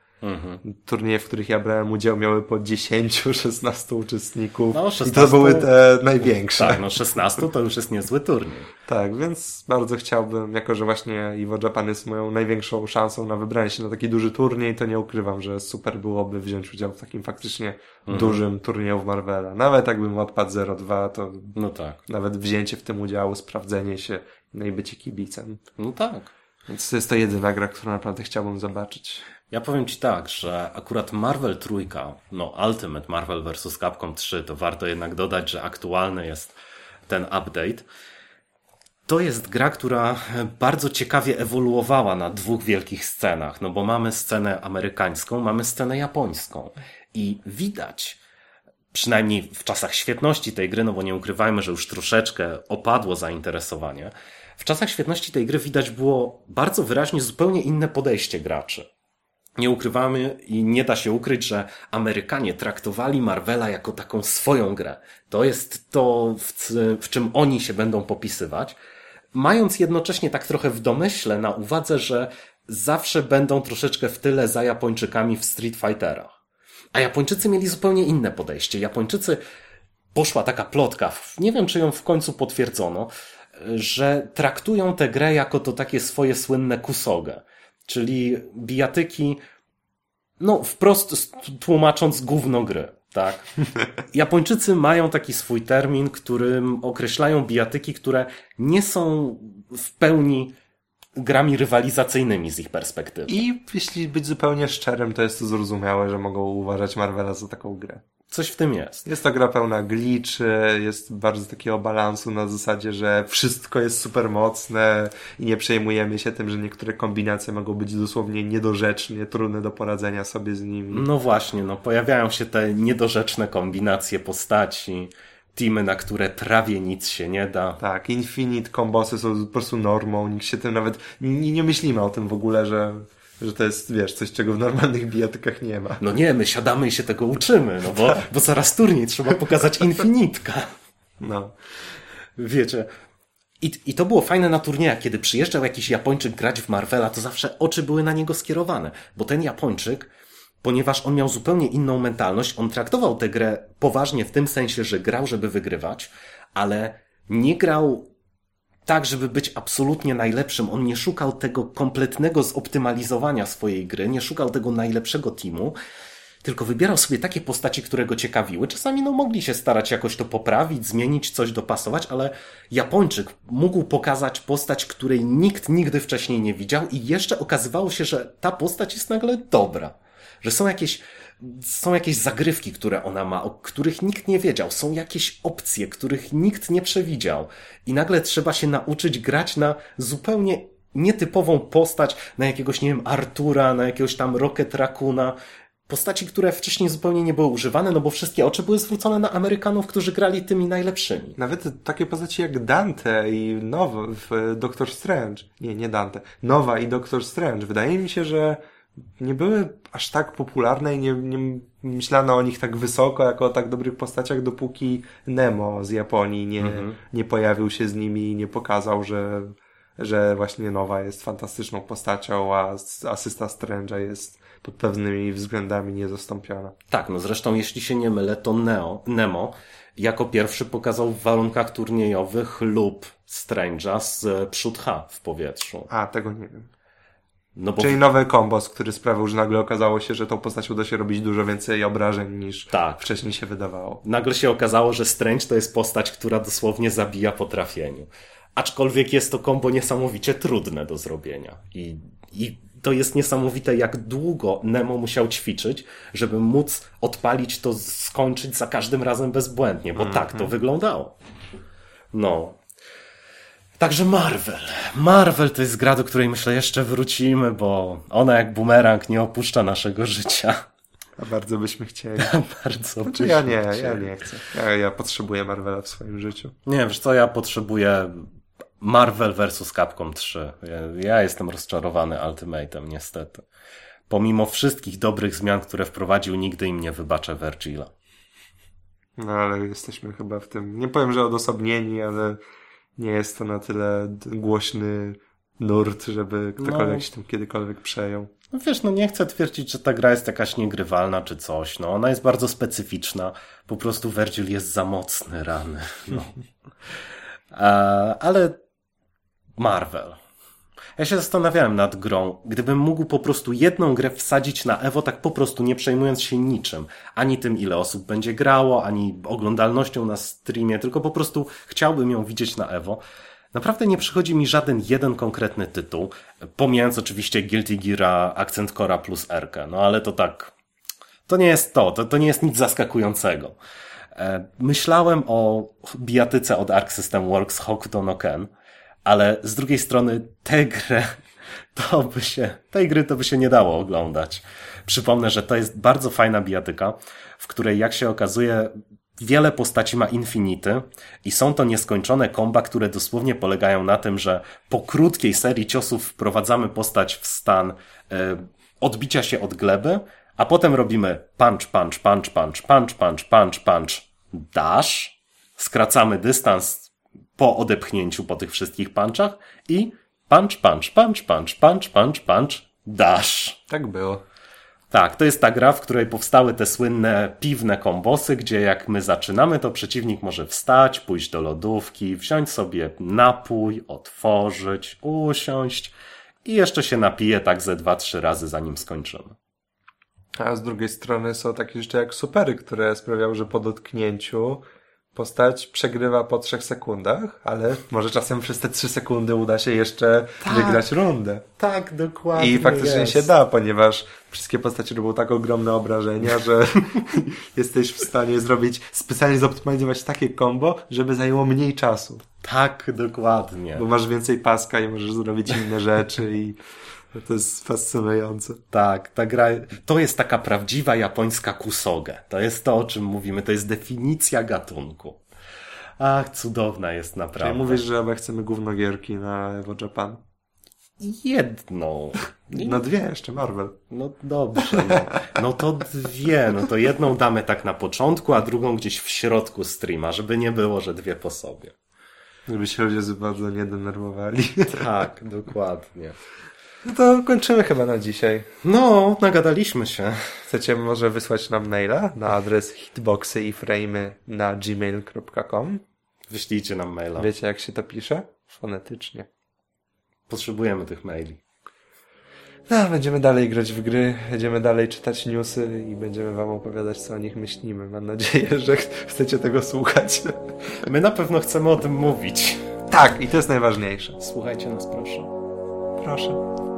A: Turnieje, w których ja brałem udział, miały po 10-16 uczestników.
B: No,
A: I
B: 16
A: to były te największe.
B: Tak, no 16 to już jest niezły turniej.
A: Tak, więc bardzo chciałbym, jako że właśnie Evo Japan jest moją największą szansą na wybranie się na taki duży turniej, to nie ukrywam, że super byłoby wziąć udział w takim faktycznie dużym turnieju w Marvela. Nawet jakbym odpadł 0-2, to
B: No tak.
A: nawet wzięcie w tym udziału, sprawdzenie się, no i bycie kibicem.
B: No tak.
A: Więc to jest to jedyna gra, którą naprawdę chciałbym zobaczyć.
B: Ja powiem Ci tak, że akurat Marvel trójka, no Ultimate Marvel vs. Capcom 3, to warto jednak dodać, że aktualny jest ten update. To jest gra, która bardzo ciekawie ewoluowała na dwóch wielkich scenach, no bo mamy scenę amerykańską, mamy scenę japońską. I widać, przynajmniej w czasach świetności tej gry, no bo nie ukrywajmy, że już troszeczkę opadło zainteresowanie. W czasach świetności tej gry widać było bardzo wyraźnie zupełnie inne podejście graczy. Nie ukrywamy i nie da się ukryć, że Amerykanie traktowali Marvela jako taką swoją grę. To jest to, w, w czym oni się będą popisywać, mając jednocześnie tak trochę w domyśle na uwadze, że zawsze będą troszeczkę w tyle za Japończykami w Street Fighterach. A Japończycy mieli zupełnie inne podejście. Japończycy poszła taka plotka, nie wiem czy ją w końcu potwierdzono, że traktują tę grę jako to takie swoje słynne kusogę, czyli bijatyki, no wprost tłumacząc gówno gry, tak? Japończycy mają taki swój termin, którym określają bijatyki, które nie są w pełni grami rywalizacyjnymi z ich perspektywy.
A: I jeśli być zupełnie szczerym, to jest to zrozumiałe, że mogą uważać Marvela za taką grę.
B: Coś w tym jest.
A: Jest to gra pełna glitchy, jest bardzo takiego balansu na zasadzie, że wszystko jest super mocne i nie przejmujemy się tym, że niektóre kombinacje mogą być dosłownie niedorzecznie, trudne do poradzenia sobie z nimi.
B: No właśnie, no pojawiają się te niedorzeczne kombinacje postaci, teamy, na które prawie nic się nie da.
A: Tak, Infinite kombosy są po prostu normą, nikt się tym nawet, nie, nie myślimy o tym w ogóle, że, że to jest, wiesz, coś, czego w normalnych bijatykach nie ma.
B: No nie, my siadamy i się tego uczymy, no bo, bo zaraz turniej trzeba pokazać infinitka.
A: No.
B: Wiecie. I, I to było fajne na turniejach, kiedy przyjeżdżał jakiś Japończyk grać w Marvela, to zawsze oczy były na niego skierowane, bo ten Japończyk, ponieważ on miał zupełnie inną mentalność, on traktował tę grę poważnie w tym sensie, że grał, żeby wygrywać, ale nie grał tak, żeby być absolutnie najlepszym. On nie szukał tego kompletnego zoptymalizowania swojej gry, nie szukał tego najlepszego teamu, tylko wybierał sobie takie postaci, które go ciekawiły. Czasami no, mogli się starać jakoś to poprawić, zmienić, coś dopasować, ale Japończyk mógł pokazać postać, której nikt nigdy wcześniej nie widział i jeszcze okazywało się, że ta postać jest nagle dobra. Że są jakieś, są jakieś zagrywki, które ona ma, o których nikt nie wiedział. Są jakieś opcje, których nikt nie przewidział. I nagle trzeba się nauczyć grać na zupełnie nietypową postać, na jakiegoś, nie wiem, Artura, na jakiegoś tam Rocket Raccoona, postaci, które wcześniej zupełnie nie były używane, no bo wszystkie oczy były zwrócone na Amerykanów, którzy grali tymi najlepszymi.
A: Nawet takie postaci jak Dante i Nowa w Doctor Strange. Nie, nie Dante. Nowa i Doctor Strange. Wydaje mi się, że nie były aż tak popularne i nie, nie myślano o nich tak wysoko, jako o tak dobrych postaciach, dopóki Nemo z Japonii nie, mhm. nie pojawił się z nimi i nie pokazał, że, że właśnie Nowa jest fantastyczną postacią, a asysta Strange'a jest pod pewnymi względami niezastąpiona.
B: Tak, no zresztą jeśli się nie mylę, to Neo, Nemo jako pierwszy pokazał w warunkach turniejowych lub Strange'a z przód H w powietrzu.
A: A, tego nie wiem. No bo... Czyli nowy kombos, który sprawił, że nagle okazało się, że tą postacią da się robić dużo więcej obrażeń niż tak. wcześniej się wydawało.
B: Nagle się okazało, że Strange to jest postać, która dosłownie zabija po trafieniu. Aczkolwiek jest to kombo niesamowicie trudne do zrobienia. I, i to jest niesamowite, jak długo Nemo musiał ćwiczyć, żeby móc odpalić to, skończyć za każdym razem bezbłędnie, bo mm -hmm. tak to mhm. wyglądało. No. Także Marvel. Marvel to jest gra, do której myślę jeszcze wrócimy, bo ona jak bumerang nie opuszcza naszego życia.
A: A bardzo byśmy chcieli.
B: bardzo
A: znaczy, ja nie, chcieli. ja nie chcę. Ja, ja potrzebuję Marvela w swoim życiu.
B: Nie, wiesz co, ja potrzebuję Marvel vs. Capcom 3. Ja, ja jestem rozczarowany Ultimatem, niestety. Pomimo wszystkich dobrych zmian, które wprowadził, nigdy im nie wybaczę Virgila.
A: No ale jesteśmy chyba w tym, nie powiem, że odosobnieni, ale nie jest to na tyle głośny nurt, żeby ktokolwiek no. się tym kiedykolwiek przejął.
B: No wiesz, no nie chcę twierdzić, że ta gra jest jakaś niegrywalna czy coś. No ona jest bardzo specyficzna. Po prostu Virgil jest za mocny, rany. No. ale Marvel. Ja się zastanawiałem nad grą. Gdybym mógł po prostu jedną grę wsadzić na Evo, tak po prostu nie przejmując się niczym. Ani tym, ile osób będzie grało, ani oglądalnością na streamie, tylko po prostu chciałbym ją widzieć na Evo. Naprawdę nie przychodzi mi żaden jeden konkretny tytuł, pomijając oczywiście Guilty Gear, Accent Cora plus R. No ale to tak, to nie jest to, to, to nie jest nic zaskakującej. E, myślałem o bijatyce od Arc System Works Hokuto no Ken, ale z drugiej strony tę grę to by się, tej gry to by się nie dało oglądać. Przypomnę, że to jest bardzo fajna bijatyka, w której jak się okazuje wiele postaci ma infinity i są to nieskończone komba, które dosłownie polegają na tym, że po krótkiej serii ciosów wprowadzamy postać w stan y, odbicia się od gleby, a potem robimy punch, punch, punch, punch, punch, punch, punch, punch, dash, skracamy dystans po odepchnięciu po tych wszystkich punchach i punch, punch, punch, punch, punch, punch, punch, dash.
A: Tak było.
B: Tak, to jest ta gra, w której powstały te słynne piwne kombosy, gdzie jak my zaczynamy, to przeciwnik może wstać, pójść do lodówki, wziąć sobie napój, otworzyć, usiąść i jeszcze się napije tak ze dwa, trzy razy zanim skończymy.
A: A z drugiej strony są takie rzeczy jak supery, które sprawiały, że po dotknięciu postać przegrywa po trzech sekundach, ale może czasem przez te trzy sekundy uda się jeszcze tak, wygrać rundę.
B: Tak, dokładnie.
A: I faktycznie
B: jest.
A: się da, ponieważ wszystkie postacie robią tak ogromne obrażenia, że jesteś w stanie zrobić, specjalnie zoptymalizować takie combo, żeby zajęło mniej czasu.
B: Tak, dokładnie.
A: Bo masz więcej paska i możesz zrobić inne rzeczy i to jest fascynujące.
B: Tak, ta gra, to jest taka prawdziwa japońska kusoge. To jest to, o czym mówimy, to jest definicja gatunku. Ach, cudowna jest naprawdę.
A: Czyli mówisz, że my chcemy gównogierki na Evo Japan?
B: jedną.
A: No dwie jeszcze, Marvel.
B: No dobrze, no. no to dwie, no to jedną damy tak na początku, a drugą gdzieś w środku streama, żeby nie było, że dwie po sobie.
A: Żeby się ludzie bardzo nie denerwowali.
B: Tak, dokładnie.
A: No to kończymy chyba na dzisiaj.
B: No, nagadaliśmy się.
A: Chcecie może wysłać nam maila na adres hitboxy i frame na gmail.com.
B: Wyślijcie nam maila.
A: Wiecie jak się to pisze? Fonetycznie.
B: Potrzebujemy tych maili.
A: No, będziemy dalej grać w gry, będziemy dalej czytać newsy i będziemy wam opowiadać, co o nich myślimy. Mam nadzieję, że ch- chcecie tego słuchać.
B: My na pewno chcemy o tym mówić.
A: Tak, i to jest najważniejsze.
B: Słuchajcie nas proszę.
A: Proszę.